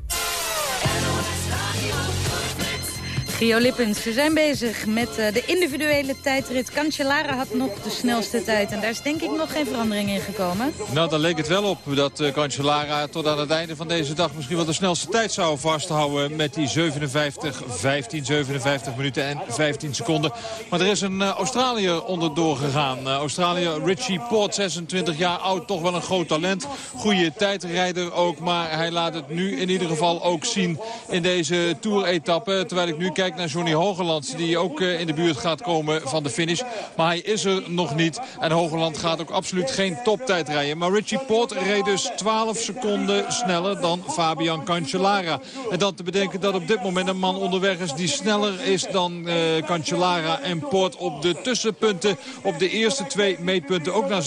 Gio Lippens, we zijn bezig met uh, de individuele tijdrit. Cancellara had nog de snelste tijd en daar is denk ik nog geen verandering in gekomen. Nou, dan leek het wel op dat uh, Cancellara tot aan het einde van deze dag misschien wel de snelste tijd zou vasthouden. Met die 57, 15, 57 minuten en 15 seconden. Maar er is een uh, Australiër onderdoor gegaan. Australiër Richie Port, 26 jaar oud, toch wel een groot talent. Goede tijdrijder ook, maar hij laat het nu in ieder geval ook zien in deze Tour-etappe. Terwijl ik nu kijk naar Johnny Hogeland. Die ook uh, in de buurt gaat komen van de finish. Maar hij is er nog niet. En Hogeland gaat ook absoluut geen toptijd rijden. Maar Richie Port reed dus 12 seconden sneller dan Fabian Cancellara. En dan te bedenken dat op dit moment een man onderweg is die sneller is dan uh, Cancellara en Port op de tussenpunten. Op de eerste twee meetpunten ook na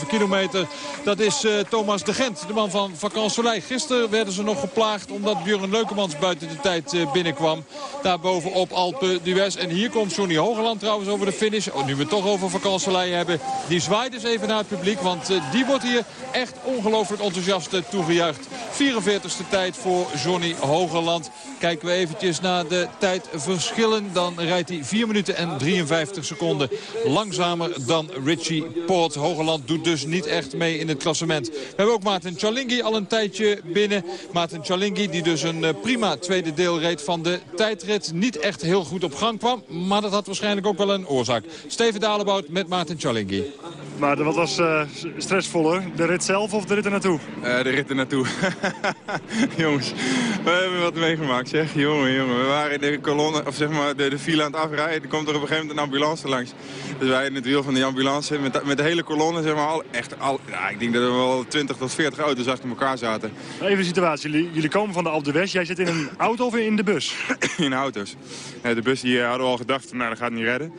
27,5 kilometer. Dat is uh, Thomas de Gent, de man van Vakant Soleil. Gisteren werden ze nog geplaagd omdat Björn Leukemans buiten de tijd binnenkwam. Daar bovenop Alpe d'Huez. En hier komt Johnny Hogeland trouwens over de finish. Oh, nu we het toch over vakantielei hebben. Die zwaait dus even naar het publiek. Want eh, die wordt hier echt ongelooflijk enthousiast uh, toegejuicht. 44ste tijd voor Johnny Hogeland. Kijken we eventjes naar de tijdverschillen. Dan rijdt hij 4 minuten en 53 seconden langzamer dan Richie Port. Hogeland doet dus niet echt mee in het klassement. We hebben ook Maarten Chalingi al een tijdje binnen. Maarten Chalingi die dus een eh, prima tweede deel reed van de tijdrit. Niet echt heel goed op gang kwam. Maar dat had waarschijnlijk ook wel een oorzaak. Steven Dalebout met Maarten Chalingi. Maar wat was uh, stressvoller? De rit zelf of de rit er naartoe? Uh, de rit er naartoe. Jongens, we hebben wat meegemaakt zeg. Jongen, jongen. We waren de kolonne, of zeg maar de, de file aan het afrijden. Er komt er op een gegeven moment een ambulance langs. Dus wij in het wiel van die ambulance met, met de hele kolonne, zeg maar, al, echt al, ik denk dat er wel 20 tot 40 auto's achter elkaar zaten. Even de situatie. Jullie, jullie komen van de Alpe d'Huez. Jij zit in een auto of in de bus? in auto's. de bus die hadden we al gedacht, nou dat gaat niet redden.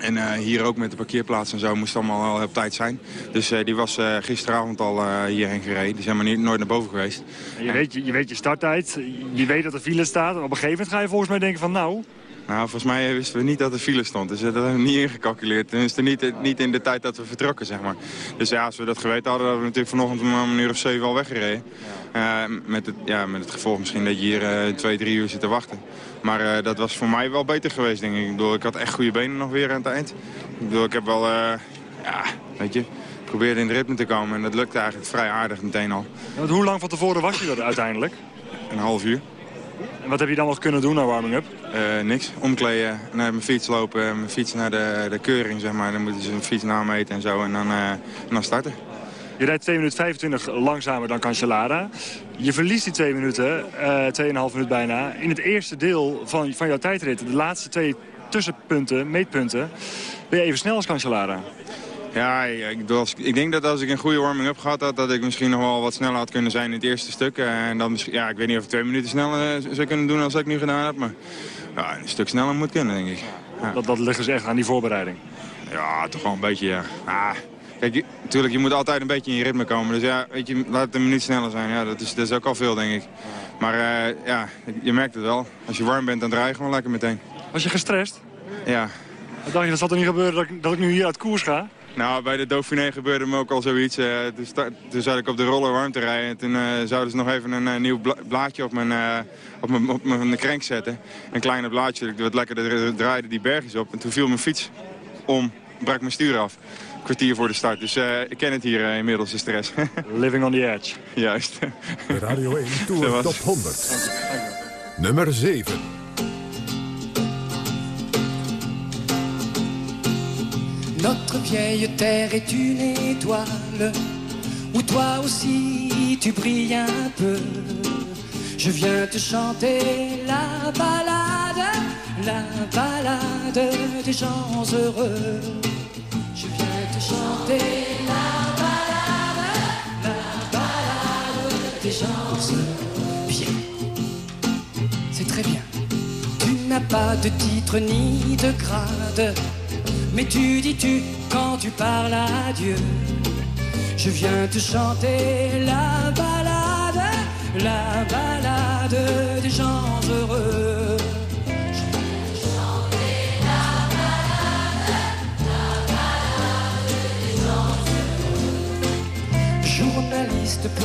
En uh, hier ook met de parkeerplaats en zo moest het allemaal al op tijd zijn. Dus uh, die was uh, gisteravond al hierheen gereden. Die zijn maar niet, nooit naar boven geweest. Je, weet, je, je weet je starttijd, je weet dat er file staat. Op een gegeven moment ga je volgens mij denken van nou... Nou, volgens mij wisten we niet dat er file stond. Dus dat hebben we niet ingecalculeerd. Tenminste, niet, niet in de tijd dat we vertrokken, zeg maar. Dus ja, als we dat geweten hadden, hadden we natuurlijk vanochtend om een uur of zeven al weggereden. Met, het, ja, met het gevolg misschien dat je hier twee, drie uur zit te wachten. Maar uh, dat was voor mij wel beter geweest, denk ik. Ik, bedoel, ik had echt goede benen nog weer aan het eind. Ik bedoel, ik heb wel, ja, weet je, probeerde in het ritme te komen. En dat lukte eigenlijk vrij aardig meteen al. Ja, hoe lang van tevoren was je er uiteindelijk? Een half uur. En wat heb je dan nog kunnen doen naar warming-up? Uh, niks. Omkleden, naar mijn fiets lopen, mijn fiets naar de, de keuring, zeg maar. Dan moeten ze een fiets nameten en zo en dan, en dan starten. Je rijdt 2 minuten 25 langzamer dan Cancellara. Je verliest die 2 minuten, uh, 2,5 minuut bijna, in het eerste deel van, van jouw tijdrit. De laatste twee tussenpunten, meetpunten, ben je even snel als Cancellara. Ja, ik, ik, denk dat als ik een goede warming-up gehad had... dat ik misschien nog wel wat sneller had kunnen zijn in het eerste stuk. En dan misschien, ja, ik weet niet of ik twee minuten sneller zou kunnen doen als ik nu gedaan heb. Maar ja, een stuk sneller moet kunnen, denk ik. Ja. Dat, dat ligt dus echt aan die voorbereiding? Ja, toch wel een beetje, ja. Ah, kijk, je, natuurlijk, je moet altijd een beetje in je ritme komen. Dus ja, weet je, laat het een minuut sneller zijn. Ja, dat is, dat is ook al veel, denk ik. Maar uh, ja, je merkt het wel. Als je warm bent, dan draai je gewoon lekker meteen. Was je gestrest? Ja. Dan dacht je, dat zal toch niet gebeuren dat ik, dat ik nu hier uit koers ga? Nou, bij de Dauphiné gebeurde me ook al zoiets. Uh, toen, toen zat ik op de roller warm te rijden. En toen uh, zouden ze nog even een uh, nieuw bla blaadje op mijn, op, mijn, op mijn krenk zetten. Een kleine blaadje. Ik wat lekker draaide die bergjes op. En toen viel mijn fiets om. Brak mijn stuur af. Kwartier voor de start. Dus ik ken het hier inmiddels, de stress. Living on the edge. Juist. Radio 1 Tour Top 100. Nummer 7. Notre vieille terre est une étoile où toi aussi tu brilles un peu. Je viens te chanter la balade, la balade des gens heureux. Je viens te chanter la balade, la balade des gens. Bien, c'est très bien. Tu n'as pas de titre ni de grade mais tu dis tu quand tu parles à Dieu. Je viens te chanter la balade, la balade des gens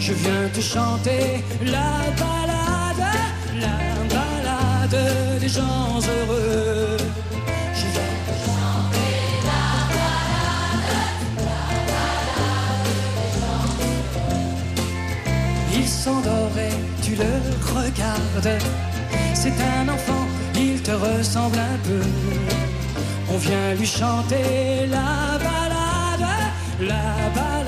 je viens te chanter la balade, la balade des gens heureux. Je viens te chanter la balade, la balade des gens. Il s'endort et tu le regardes. C'est un enfant, il te ressemble un peu. On vient lui chanter la balade, la balade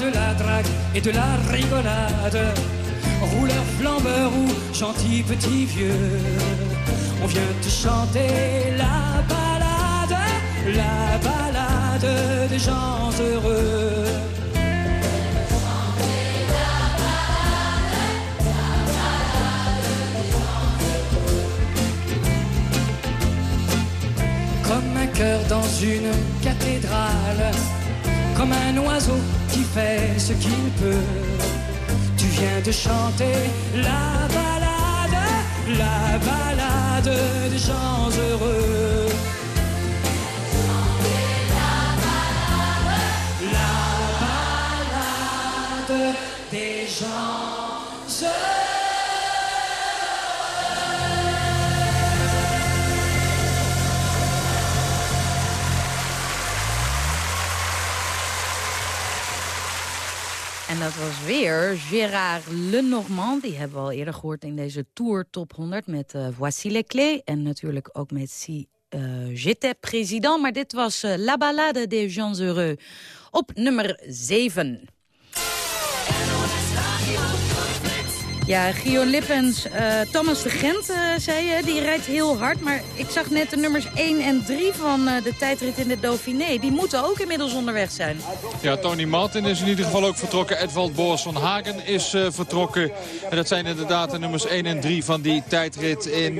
De la drague et de la rigolade, rouleur, flambeur ou gentil petit vieux, on vient te chanter la balade, la balade des gens heureux. Comme un cœur dans une cathédrale, comme un oiseau fait ce qu'il peut. Tu viens de chanter la balade, la balade des gens heureux. La balade des gens heureux. Dat was weer Gérard Lenormand. Die hebben we al eerder gehoord in deze Tour Top 100 met uh, Voici les clés. En natuurlijk ook met Si uh, J'étais président. Maar dit was uh, La Ballade des gens heureux op nummer 7. Ja, Gio Lippens, uh, Thomas de Gent, uh, zei je, die rijdt heel hard. Maar ik zag net de nummers 1 en 3 van uh, de tijdrit in de Dauphiné. Die moeten ook inmiddels onderweg zijn. Ja, Tony Martin is in ieder geval ook vertrokken. Edvald Boas van Hagen is vertrokken. En dat zijn inderdaad de nummers 1 en 3 van die tijdrit in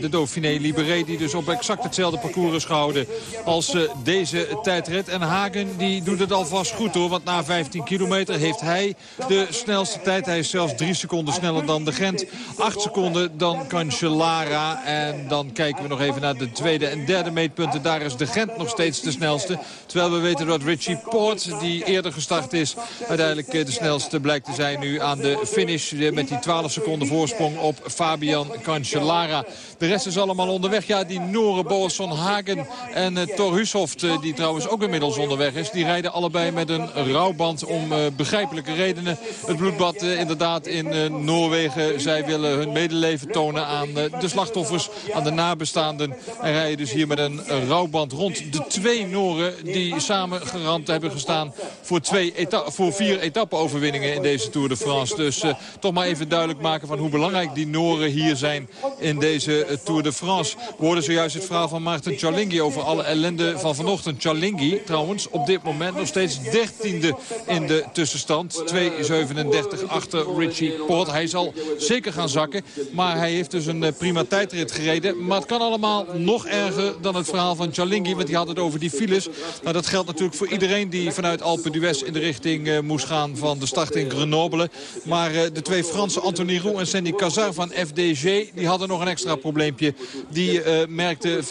de Dauphiné Libéré. Die dus op exact hetzelfde parcours is gehouden als deze tijdrit. En Hagen die doet het alvast goed hoor. Want na 15 kilometer heeft hij de snelste tijd. Hij is zelfs 3 seconden sneller dan de Gent. 8 seconden dan Cancellara. En dan kijken we nog even naar de tweede en derde meetpunten. Daar is de Gent nog steeds de snelste. Terwijl we weten dat Richie Poort, die eerder gestart is... uiteindelijk de snelste blijkt te zijn nu aan de finish... met die 12 seconden voorsprong op Fabian Cancellara. De rest is allemaal onderweg. Ja, die Noren Boasson Hagen en uh, Thor Hushoft, uh, die trouwens ook inmiddels onderweg is... die rijden allebei met een rouwband om begrijpelijke redenen. Het bloedbad inderdaad in Noorwegen. Zij willen hun medeleven tonen aan uh, de slachtoffers, aan de nabestaanden. En rijden dus hier met een rouwband rond de twee Noren die samen gerand hebben gestaan voor, twee voor vier etappe-overwinningen in deze Tour de France. Dus uh, toch maar even duidelijk maken van hoe belangrijk die Noren hier zijn in deze Tour de France. We hoorden zojuist het verhaal van Maarten Chalingi over alle ellende van vanochtend. Chalingi trouwens op dit moment nog steeds dertiende in de tussenstand. 2.37 achter Richie Port. Hij zal zeker gaan zakken. Maar hij heeft dus een prima tijdrit gereden. Maar het kan allemaal nog erger dan het verhaal van Chalingi. Want die had het over die files. Nou, dat geldt natuurlijk voor iedereen die vanuit Alpe d'Huez in de richting uh, moest gaan van de start in Grenoble. Maar uh, de twee Fransen, Anthony Roux en Sandy Cazar van FDG, die hadden nog een extra probleempje. Die merkten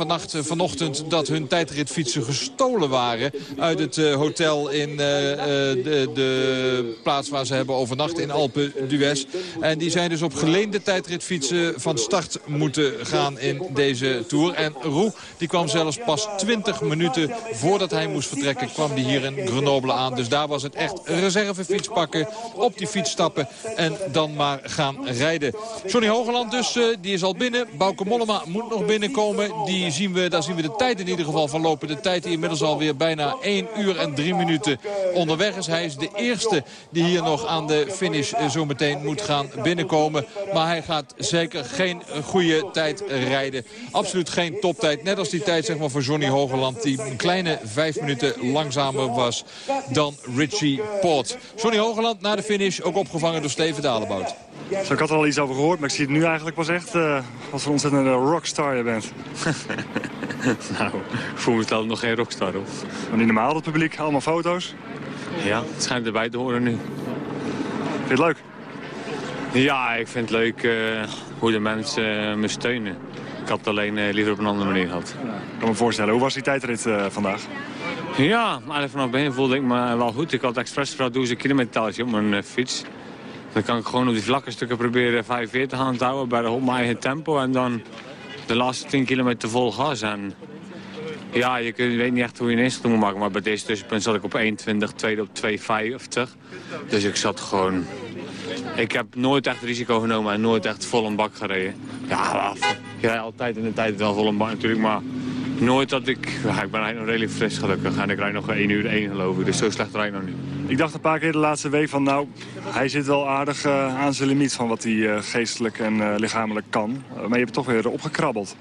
vanochtend dat hun tijdritfietsen gestolen waren uit het hotel in de, de plaats waar ze hebben overnacht in Alpe d'Huez. En die zijn dus op geleende tijdritfietsen van start moeten gaan in deze Tour. En Roux die kwam zelfs pas 20 minuten voordat hij moest vertrekken... kwam die hier in Grenoble aan. Dus daar was het echt reservefiets pakken, op die fiets stappen... en dan maar gaan rijden. Johnny Hogeland dus, uh, die is al binnen. Bauke Mollema moet nog binnenkomen. Die zien we, daar zien we de tijd in ieder geval van lopen. De tijd die inmiddels alweer bijna 1 uur en 3 minuten onderweg is. Hij is de eerste die hier nog aan de finish uh, zo meteen moet gaan binnenkomen. Maar hij gaat zeker geen goede tijd rijden. Absoluut geen toptijd. Net als die tijd zeg maar, voor Johnny Hogeland. Die een kleine vijf minuten langzamer was dan Richie Port. Johnny Hogeland na de finish ook opgevangen door Steven Dalebout. Zo, ik had er al iets over gehoord, maar ik zie het nu eigenlijk pas echt uh, als een ontzettende rockstar je bent. nou, ik voel me zelf nog geen rockstar op. Maar niet normaal, het publiek, allemaal foto's. Ja, het schijnt erbij te horen nu. Vind je het leuk? Ja, ik vind het leuk uh, hoe de mensen uh, me steunen. Ik had het alleen uh, liever op een andere manier gehad. Ik kan me voorstellen, hoe was die tijdrit vandaag? Ja, maar vanaf begin voelde ik me wel goed. Ik had expres doe eens een kilometertaaltje op mijn fiets. Dan kan ik gewoon op die vlakke stukken proberen 45 aan te houden bij de, op mijn eigen tempo. En dan de laatste 10 kilometer vol gas. En ja, je, kunt, je weet niet echt hoe je een inschatting moet maken. Maar bij deze tussenpunt zat ik op 21, tweede op 2,50. Dus ik zat gewoon... Ik heb nooit echt risico genomen en nooit echt vol een bak gereden. Ja, je rijdt altijd in de tijd wel vol een bak natuurlijk, maar nooit dat ik... Ja, ik ben eigenlijk nog redelijk fris gelukkig en ik rijd nog 1 uur 1 geloof ik. Dus zo slecht rijd ik nog niet. Ik dacht een paar keer de laatste week van nou, hij zit wel aardig eh, aan zijn limiet van wat hij eh, geestelijk en eh, lichamelijk kan. maar je hebt toch weer opgekrabbeld.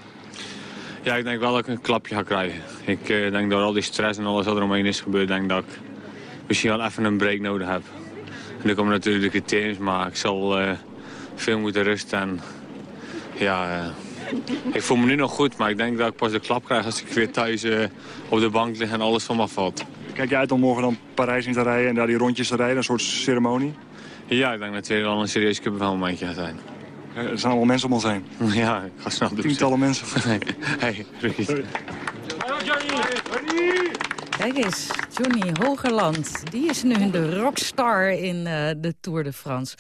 Ja, ik denk wel dat ik een klapje ga krijgen. Ik denk door al die stress en alles wat er omheen is gebeurd, denk dat ik misschien wel even een break nodig heb. En dan komen natuurlijk de criteriums, maar ik zal veel moeten rusten. En ja, ik voel me nu nog goed, maar ik denk dat ik pas de klap krijg als ik weer thuis op de bank lig en alles van me valt. Kijk je uit om morgen dan Parijs in te rijden en daar die rondjes te rijden, een soort ceremonie? Ja, ik denk dat het weer wel een serieus kippenvelmomentje gaat zijn. Er zijn allemaal mensen om ons heen. Ja, ik ga snel doen. Tientallen mensen. Nee. Hey, Kijk eens, Johnny Hogerland. Die is nu de rockstar in uh, de Tour de France.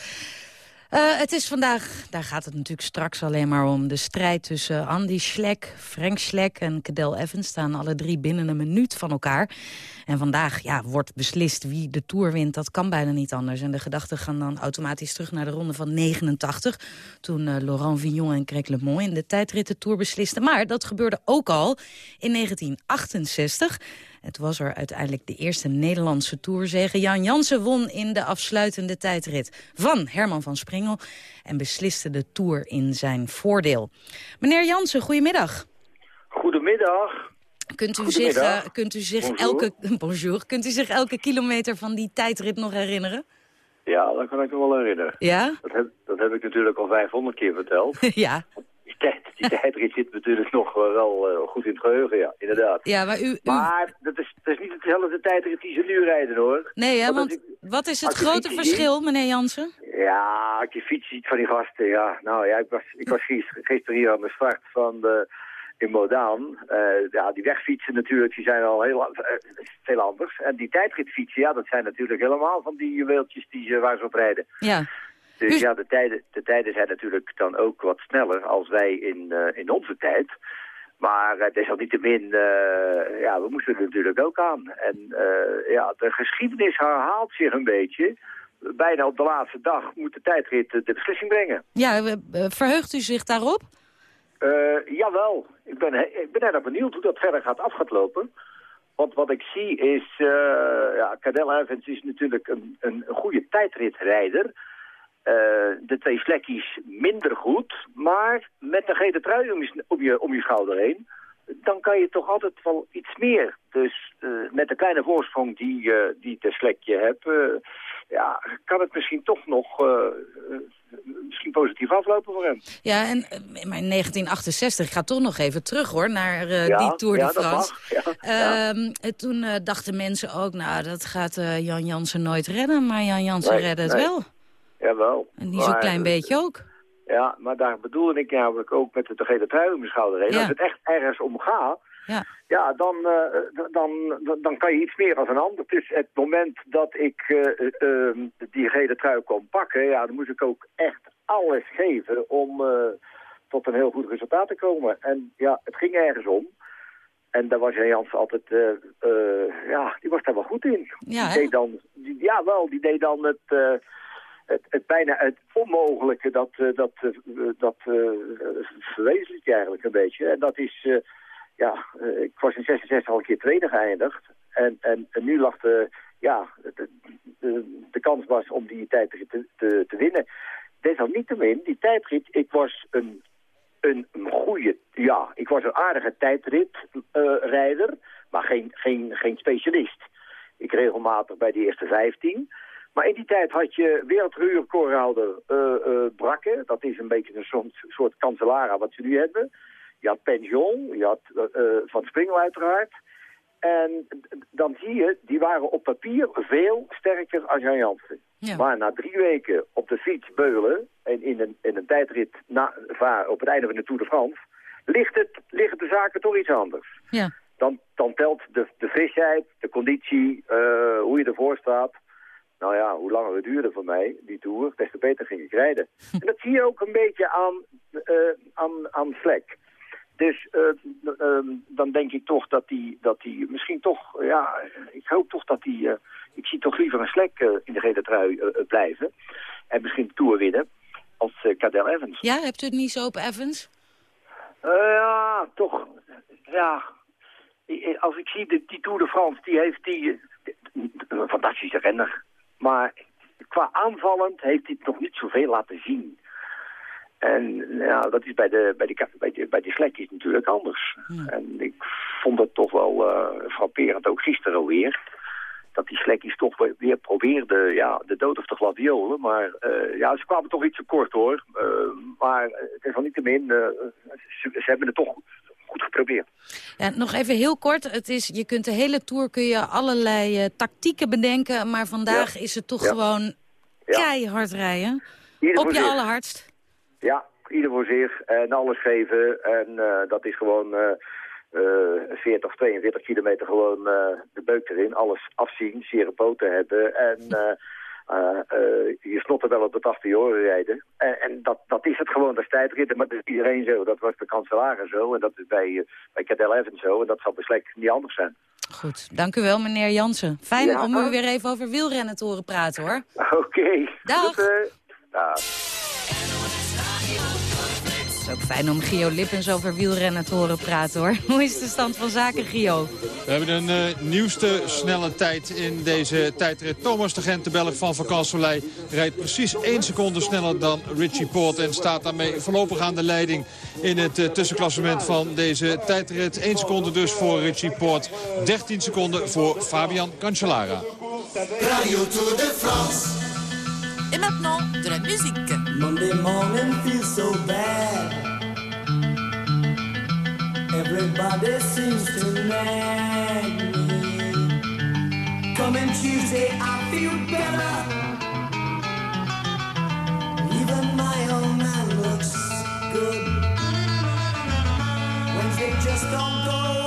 Uh, het is vandaag, daar gaat het natuurlijk straks alleen maar om... de strijd tussen Andy Schleck, Frank Schleck en Cadel Evans... staan alle drie binnen een minuut van elkaar. En vandaag ja, wordt beslist wie de Tour wint. Dat kan bijna niet anders. En de gedachten gaan dan automatisch terug naar de ronde van 89... toen uh, Laurent Vignon en Greg LeMond in de tijdrit de Tour beslisten. Maar dat gebeurde ook al in 1968... Het was er uiteindelijk de eerste Nederlandse tourzege. Jan Jansen won in de afsluitende tijdrit van Herman van Springel... en besliste de Tour in zijn voordeel. Meneer Jansen, goedemiddag. Goedemiddag. Kunt u zich, uh, kunt u zich elke bonjour, kunt u zich elke kilometer van die tijdrit nog herinneren? Ja, dat kan ik me wel herinneren. Ja? Dat heb, dat heb ik natuurlijk al 500 keer verteld. ja tijd, die tijdrit zit natuurlijk nog wel uh, goed in het geheugen, ja, inderdaad. Ja, maar u... u... Maar dat is, dat is niet hetzelfde tijdrit die ze nu rijden, hoor. Nee, hè, want wat is het grote verschil, meneer Jansen? Ja, als je fiets ziet van die gasten, ja. Nou ja, ik was, ik was gisteren hier aan de start van de, in Modaan. Uh, ja, die wegfietsen natuurlijk, die zijn al heel, uh, veel anders. En die tijdritfietsen, ja, dat zijn natuurlijk helemaal van die juweeltjes die ze, waar ze op rijden. Ja. Dus ja, de tijden, de tijden zijn natuurlijk dan ook wat sneller als wij in, uh, in onze tijd. Maar uh, desalniettemin, uh, ja, we moesten er natuurlijk ook aan. En uh, ja, de geschiedenis herhaalt zich een beetje. Bijna op de laatste dag moet de tijdrit de beslissing brengen. Ja, verheugt u zich daarop? jawel. Ik ben, ik ben erg benieuwd hoe dat verder gaat af gaat lopen. Want wat ik zie is, ja, Cadel Evans is natuurlijk een, een goede tijdritrijder... Uh, de twee vlekjes minder goed, maar met een gele trui om je, om je, om je schouder heen, dan kan je toch altijd wel iets meer. Dus uh, met de kleine voorsprong die, uh, die de vlekje hebt, ja, kan het misschien toch nog misschien positief aflopen voor hem. Ja, en in 1968, ik ga toch nog even terug hoor, naar ja, die Tour de ja, France. Ja, uh, toen dachten mensen ook, nou dat gaat Jan Jansen nooit redden, maar Jan Jansen nee, redde het nee. wel. Jawel. En niet zo'n klein beetje ook. Ja, maar daar bedoelde ik namelijk ook met de gele trui om mijn schouder heen. Ja. Als het echt ergens om gaat, ja, ja dan, uh, dan, dan, kan je iets meer als een ander. Dus het moment dat ik uh, uh, die gele trui kon pakken, ja, dan moest ik ook echt alles geven om tot een heel goed resultaat te komen. En ja, het ging ergens om. En daar was Jan Jans altijd, ja, die was daar wel goed in. Ja, die deed dan, die, ja wel, die deed dan het het, het, bijna het onmogelijke, dat, uh, dat, uh, dat uh, je eigenlijk een beetje. En dat is, ja, ik was in 66 al een keer tweede geëindigd. En, en, nu lag de, ja, de, de, kans was om die tijdrit te, te, te winnen. Desalniettemin, die tijdrit, ik was een, een, een goede, ja, ik was een aardige tijdritrijder, maar geen, geen, geen specialist. Ik regelmatig bij de eerste 15. Maar in die tijd had je wereldrecordhouder uh, uh, Brakke. Dat is een beetje een soort, soort kanselara wat ze nu hebben. Je had Pension, je had uh, Van Springel uiteraard. En dan zie je, die waren op papier veel sterker als Jan Jansen. Ja. Maar na drie weken op de fiets beulen en in een, in een tijdrit na, op het einde van de Tour de France... ligt, het, liggen de zaken toch iets anders. Ja. Dan, dan telt de, de frisheid, de conditie, hoe je ervoor staat... Nou ja, hoe langer het duurde voor mij, die tour, des te beter ging ik rijden. en dat zie je ook een beetje aan, uh, aan, aan Vlek. Dus eh, ehm, dan denk ik toch dat die, dat die misschien toch, ja, ik hoop toch dat die, eh, ik zie toch liever een slek in de gele trui blijven. En misschien de Tour winnen als Cadel Evans. Ja, hebt u het niet zo op Evans? Ja, toch, ja. Als ik zie de, die Tour de France, die heeft die, een fantastische renner. Maar qua aanvallend heeft hij het nog niet zoveel laten zien. En ja, dat is bij de, bij de, bij de, bij de natuurlijk anders. Ja. En ik vond het toch wel uh, frapperend, ook gisteren weer. Dat die slekjes toch weer probeerden, ja, de dood of de gladiolen. Maar uh, ja, ze kwamen toch iets te kort hoor. Uh, maar het is wel niet te min, ze, ze hebben het toch goed geprobeerd. Ja, nog even heel kort. Het is, je kunt de hele tour kun je allerlei uh, tactieken bedenken. Maar vandaag ja. is het toch ja. gewoon keihard rijden. Ieder Op je allerhardst. Ja, ieder voor zich. En alles geven. En uh, dat is gewoon uh, 40 of 42 kilometer gewoon uh, de beuk erin. Alles afzien, zere poten hebben. En je snotten wel op de 80 oren rijden. En, en, dat, dat is het gewoon, dat is tijdritten. Maar dat is iedereen zo. Dat was bij Kanselaar zo. En dat is bij, bij Cadel Evans zo. En dat zal bij Slek niet anders zijn. Goed, dank u wel meneer Jansen. Fijn ja, om u weer even over wielrennen te horen praten hoor. Oké. Okay. Dag. Dag. Is ook fijn om Gio Lippens over wielrennen te horen praten hoor. Hoe is de stand van zaken, Gio? We hebben een uh, nieuwste snelle tijd in deze tijdrit. Thomas de Gent, de Belg van Vacansoleil, rijdt precies 1 seconde sneller dan Richie Poort. En staat daarmee voorlopig aan de leiding in het uh, tussenklassement van deze tijdrit. 1 seconde dus voor Richie Poort. 13 seconden voor Fabian Cancellara. Radio Tour de France. Et maintenant, de la musique. Monday morning feels so bad. Everybody seems to nag me. Coming Tuesday, I feel better. Even my own man looks good. Wednesday just don't go.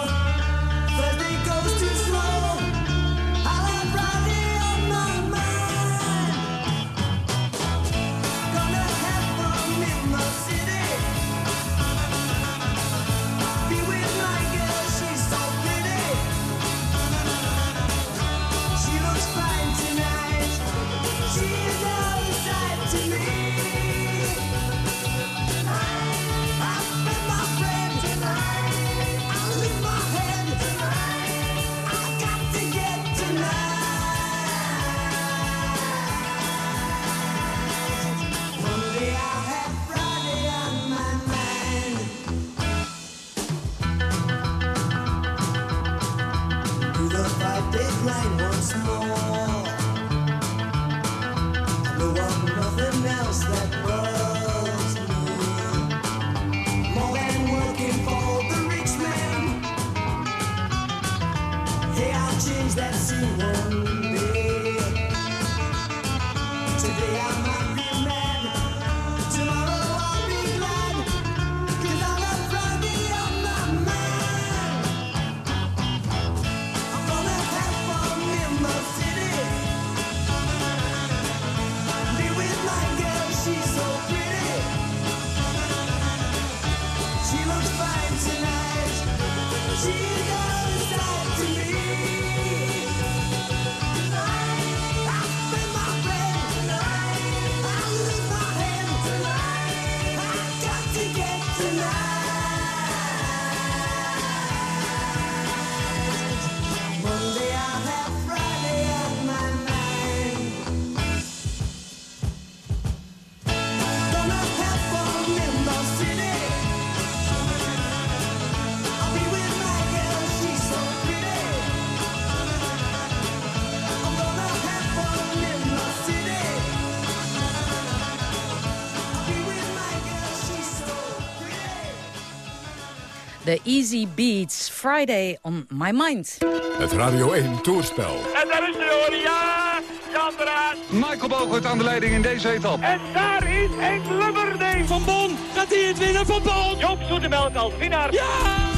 De Easy Beats, Friday on my mind. Het Radio 1 Toerspel. En daar is de hoor, ja, Jan Draat. Michael Bogert aan de leiding in deze etappe. En daar is Henk Lubberding. Van Bon, gaat hij het winnen van Bon? Joop Zoetemelk als winnaar. Ja!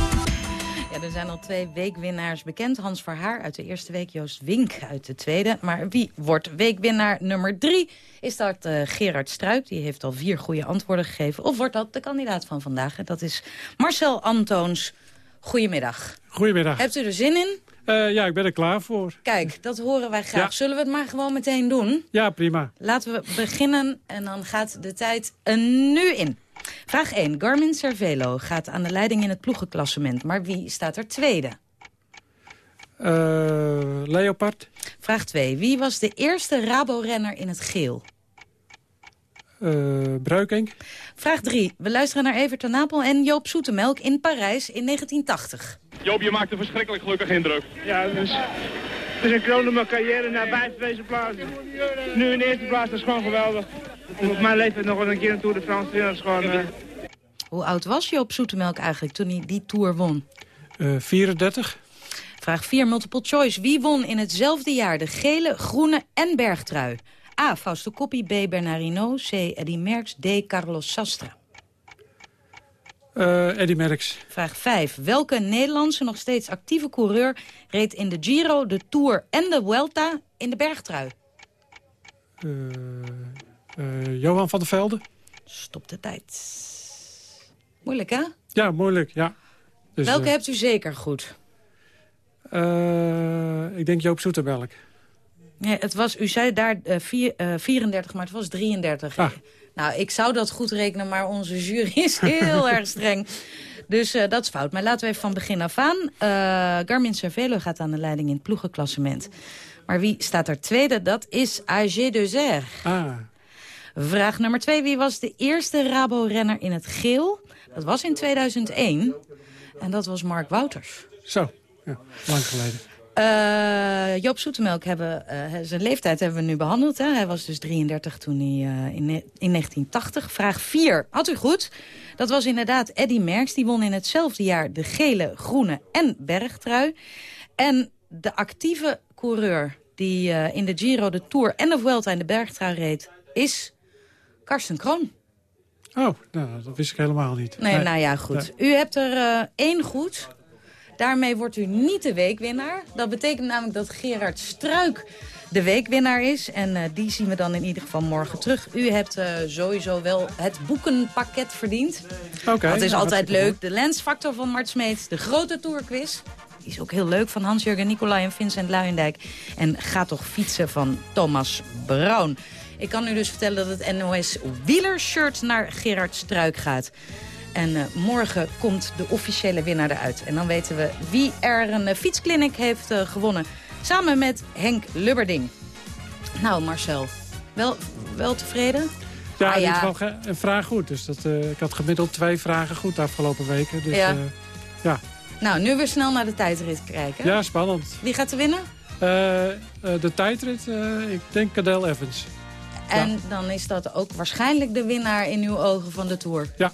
Ja, er zijn al twee weekwinnaars bekend. Hans Verhaar uit de eerste week, Joost Wink uit de tweede. Maar wie wordt weekwinnaar nummer drie? Is dat eh, Gerard Struik, die heeft al vier goede antwoorden gegeven. Of wordt dat de kandidaat van vandaag? Dat is Marcel Antoons. Goedemiddag. Goedemiddag. Hebt u er zin in? Eh, ja, ik ben er klaar voor. Kijk, dat horen wij graag. Ja. Zullen we het maar gewoon meteen doen? Ja, prima. Laten we beginnen en dan gaat de tijd nu in. Vraag 1. Garmin Cervelo gaat aan de leiding in het ploegenklassement. Maar wie staat er tweede? Eh, Leopard. Vraag 2. Wie was de eerste Rabo-renner in het geel? eh Breukink. Vraag 3. We luisteren naar Evert ten Napel en Joop Zoetemelk in Parijs in 1980. Joop, je maakt een verschrikkelijk gelukkig indruk. Ja, dus, het is een kroon op mijn carrière naar vijf deze plaatsen. Nu in de eerste plaats, dat is gewoon geweldig. Op mijn leeftijd nog een keer een Tour de France is gewoon... eh, Hoe oud was Joop Zoetemelk eigenlijk toen hij die Tour won? Eh 34. Vraag 4. Multiple choice. Wie won in hetzelfde jaar de gele, groene en bergtrui? A. Fausto Coppi, B. Bernardino, C. Eddy Merckx, D. Carlos Sastra. Eh Eddy Merckx. Vraag 5. Welke Nederlandse nog steeds actieve coureur reed in de Giro, de Tour en de Vuelta in de bergtrui? Eh, eh, Johan van der Velde. Stop de tijd. Moeilijk, hè? Ja, moeilijk, ja. Dus, Welke eh, hebt u zeker goed? eh, ik denk Joop Zoetemelk. Ja, het was, u zei daar vier, eh, 34, maar het was 33. Ah. Nou, ik zou dat goed rekenen, maar onze jury is heel erg streng. Dus dat is fout. Maar laten we even van begin af aan. Garmin Cervelo gaat aan de leiding in het ploegenklassement. Maar wie staat er tweede? Dat is AG de Ah. Vraag nummer twee. Wie was de eerste Rabo-renner in het geel? Dat was in 2001. En dat was Mark Wouters. Zo, ja, lang geleden. Eh, Joop Zoetemelk hebben, eh, zijn leeftijd hebben we nu behandeld. Hè? Hij was dus 33 toen hij eh, in, in 1980. Vraag 4. Had u goed? Dat was inderdaad Eddy Merckx. Die won in hetzelfde jaar de gele, groene en bergtrui. En de actieve coureur die in de Giro, de Tour en de Vuelta in de bergtrui reed... is Karsten Kroon. Oh, nou, dat wist ik helemaal niet. Nee, nou ja, goed. U hebt er eh, één goed. Daarmee wordt u niet de weekwinnaar. Dat betekent namelijk dat Gerard Struik de weekwinnaar is. En eh, die zien we dan in ieder geval morgen terug. U hebt eh, sowieso wel het boekenpakket verdiend. Oké. Dat is nou, altijd leuk. De lensfactor van Mart Smeets. De grote tourquiz. Die is ook heel leuk van Hans-Jurgen Nicolai en Vincent Luijendijk. En Ga toch fietsen van Thomas Brown. Ik kan u dus vertellen dat het NOS wielershirt naar Gerard Struik gaat. En eh, morgen komt de officiële winnaar eruit. En dan weten we wie er een fietsclinic heeft eh, gewonnen. Samen met Henk Lubberding. Nou Marcel, wel, wel tevreden? Ja, Ah, ja. een vraag goed. Dus dat, ik had gemiddeld twee vragen goed de afgelopen weken. Dus, Ja. ja. Nou, nu weer snel naar de tijdrit kijken. ja, spannend. Wie gaat er winnen? De tijdrit, ik denk Cadel Evans. En dan is dat ook waarschijnlijk de winnaar in uw ogen van de Tour. Ja.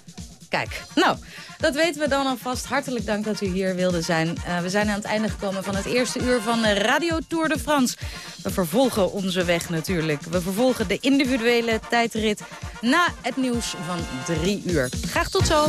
Kijk, nou, dat weten we dan alvast. Hartelijk dank dat u hier wilde zijn. Eh, we zijn aan het einde gekomen van het eerste uur van Radio Tour de France. We vervolgen onze weg natuurlijk. We vervolgen de individuele tijdrit na het nieuws van drie uur. Graag tot zo.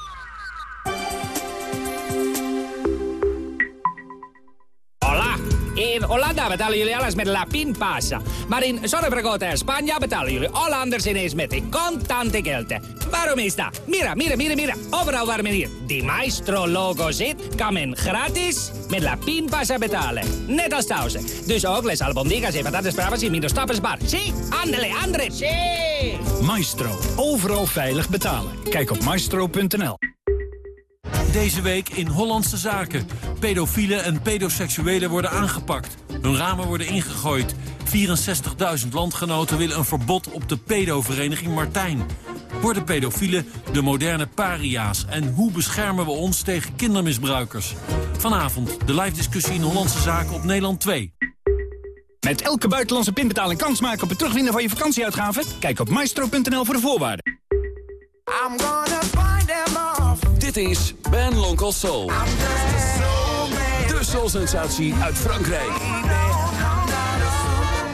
Hollanda betalen jullie alles met La Pinpasa. Maar in Zorrebrigota en Spanje betalen jullie Hollanders ineens met de contante geld. Waarom is dat? Mira, mira, mira, mira. Overal waar men hier die Maestro-logo zit, kan men gratis met La Pinpasa betalen. Net als thuis. Dus ook les albondigas en patatas bravas in minder stappersbar. Zie? Andele, André. Zie! Maestro. Overal veilig betalen. Kijk op maestro.nl. Deze week in Hollandse Zaken. Pedofielen en pedoseksuelen worden aangepakt. Hun ramen worden ingegooid. 64.000 landgenoten willen een verbod op de pedovereniging Martijn. Worden pedofielen de moderne paria's? En hoe beschermen we ons tegen kindermisbruikers? Vanavond de live discussie in Hollandse Zaken op Nederland 2. Met elke buitenlandse pinbetaling kans maken op het terugwinnen van je vakantieuitgaven? Kijk op maestro.nl voor de voorwaarden. Dit is Ben Lonkel Soul. De soul-sensatie uit Frankrijk.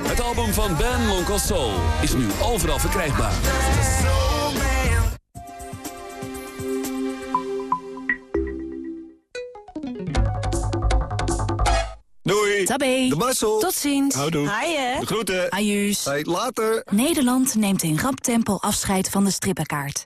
Het album van Ben Lonkel Soul is nu overal verkrijgbaar. Doei. Tabé. De Marcel. Tot ziens. Houdoe. Haaien. De groeten. Ajuus. Hey, later. Nederland neemt in rap tempo afscheid van de strippenkaart.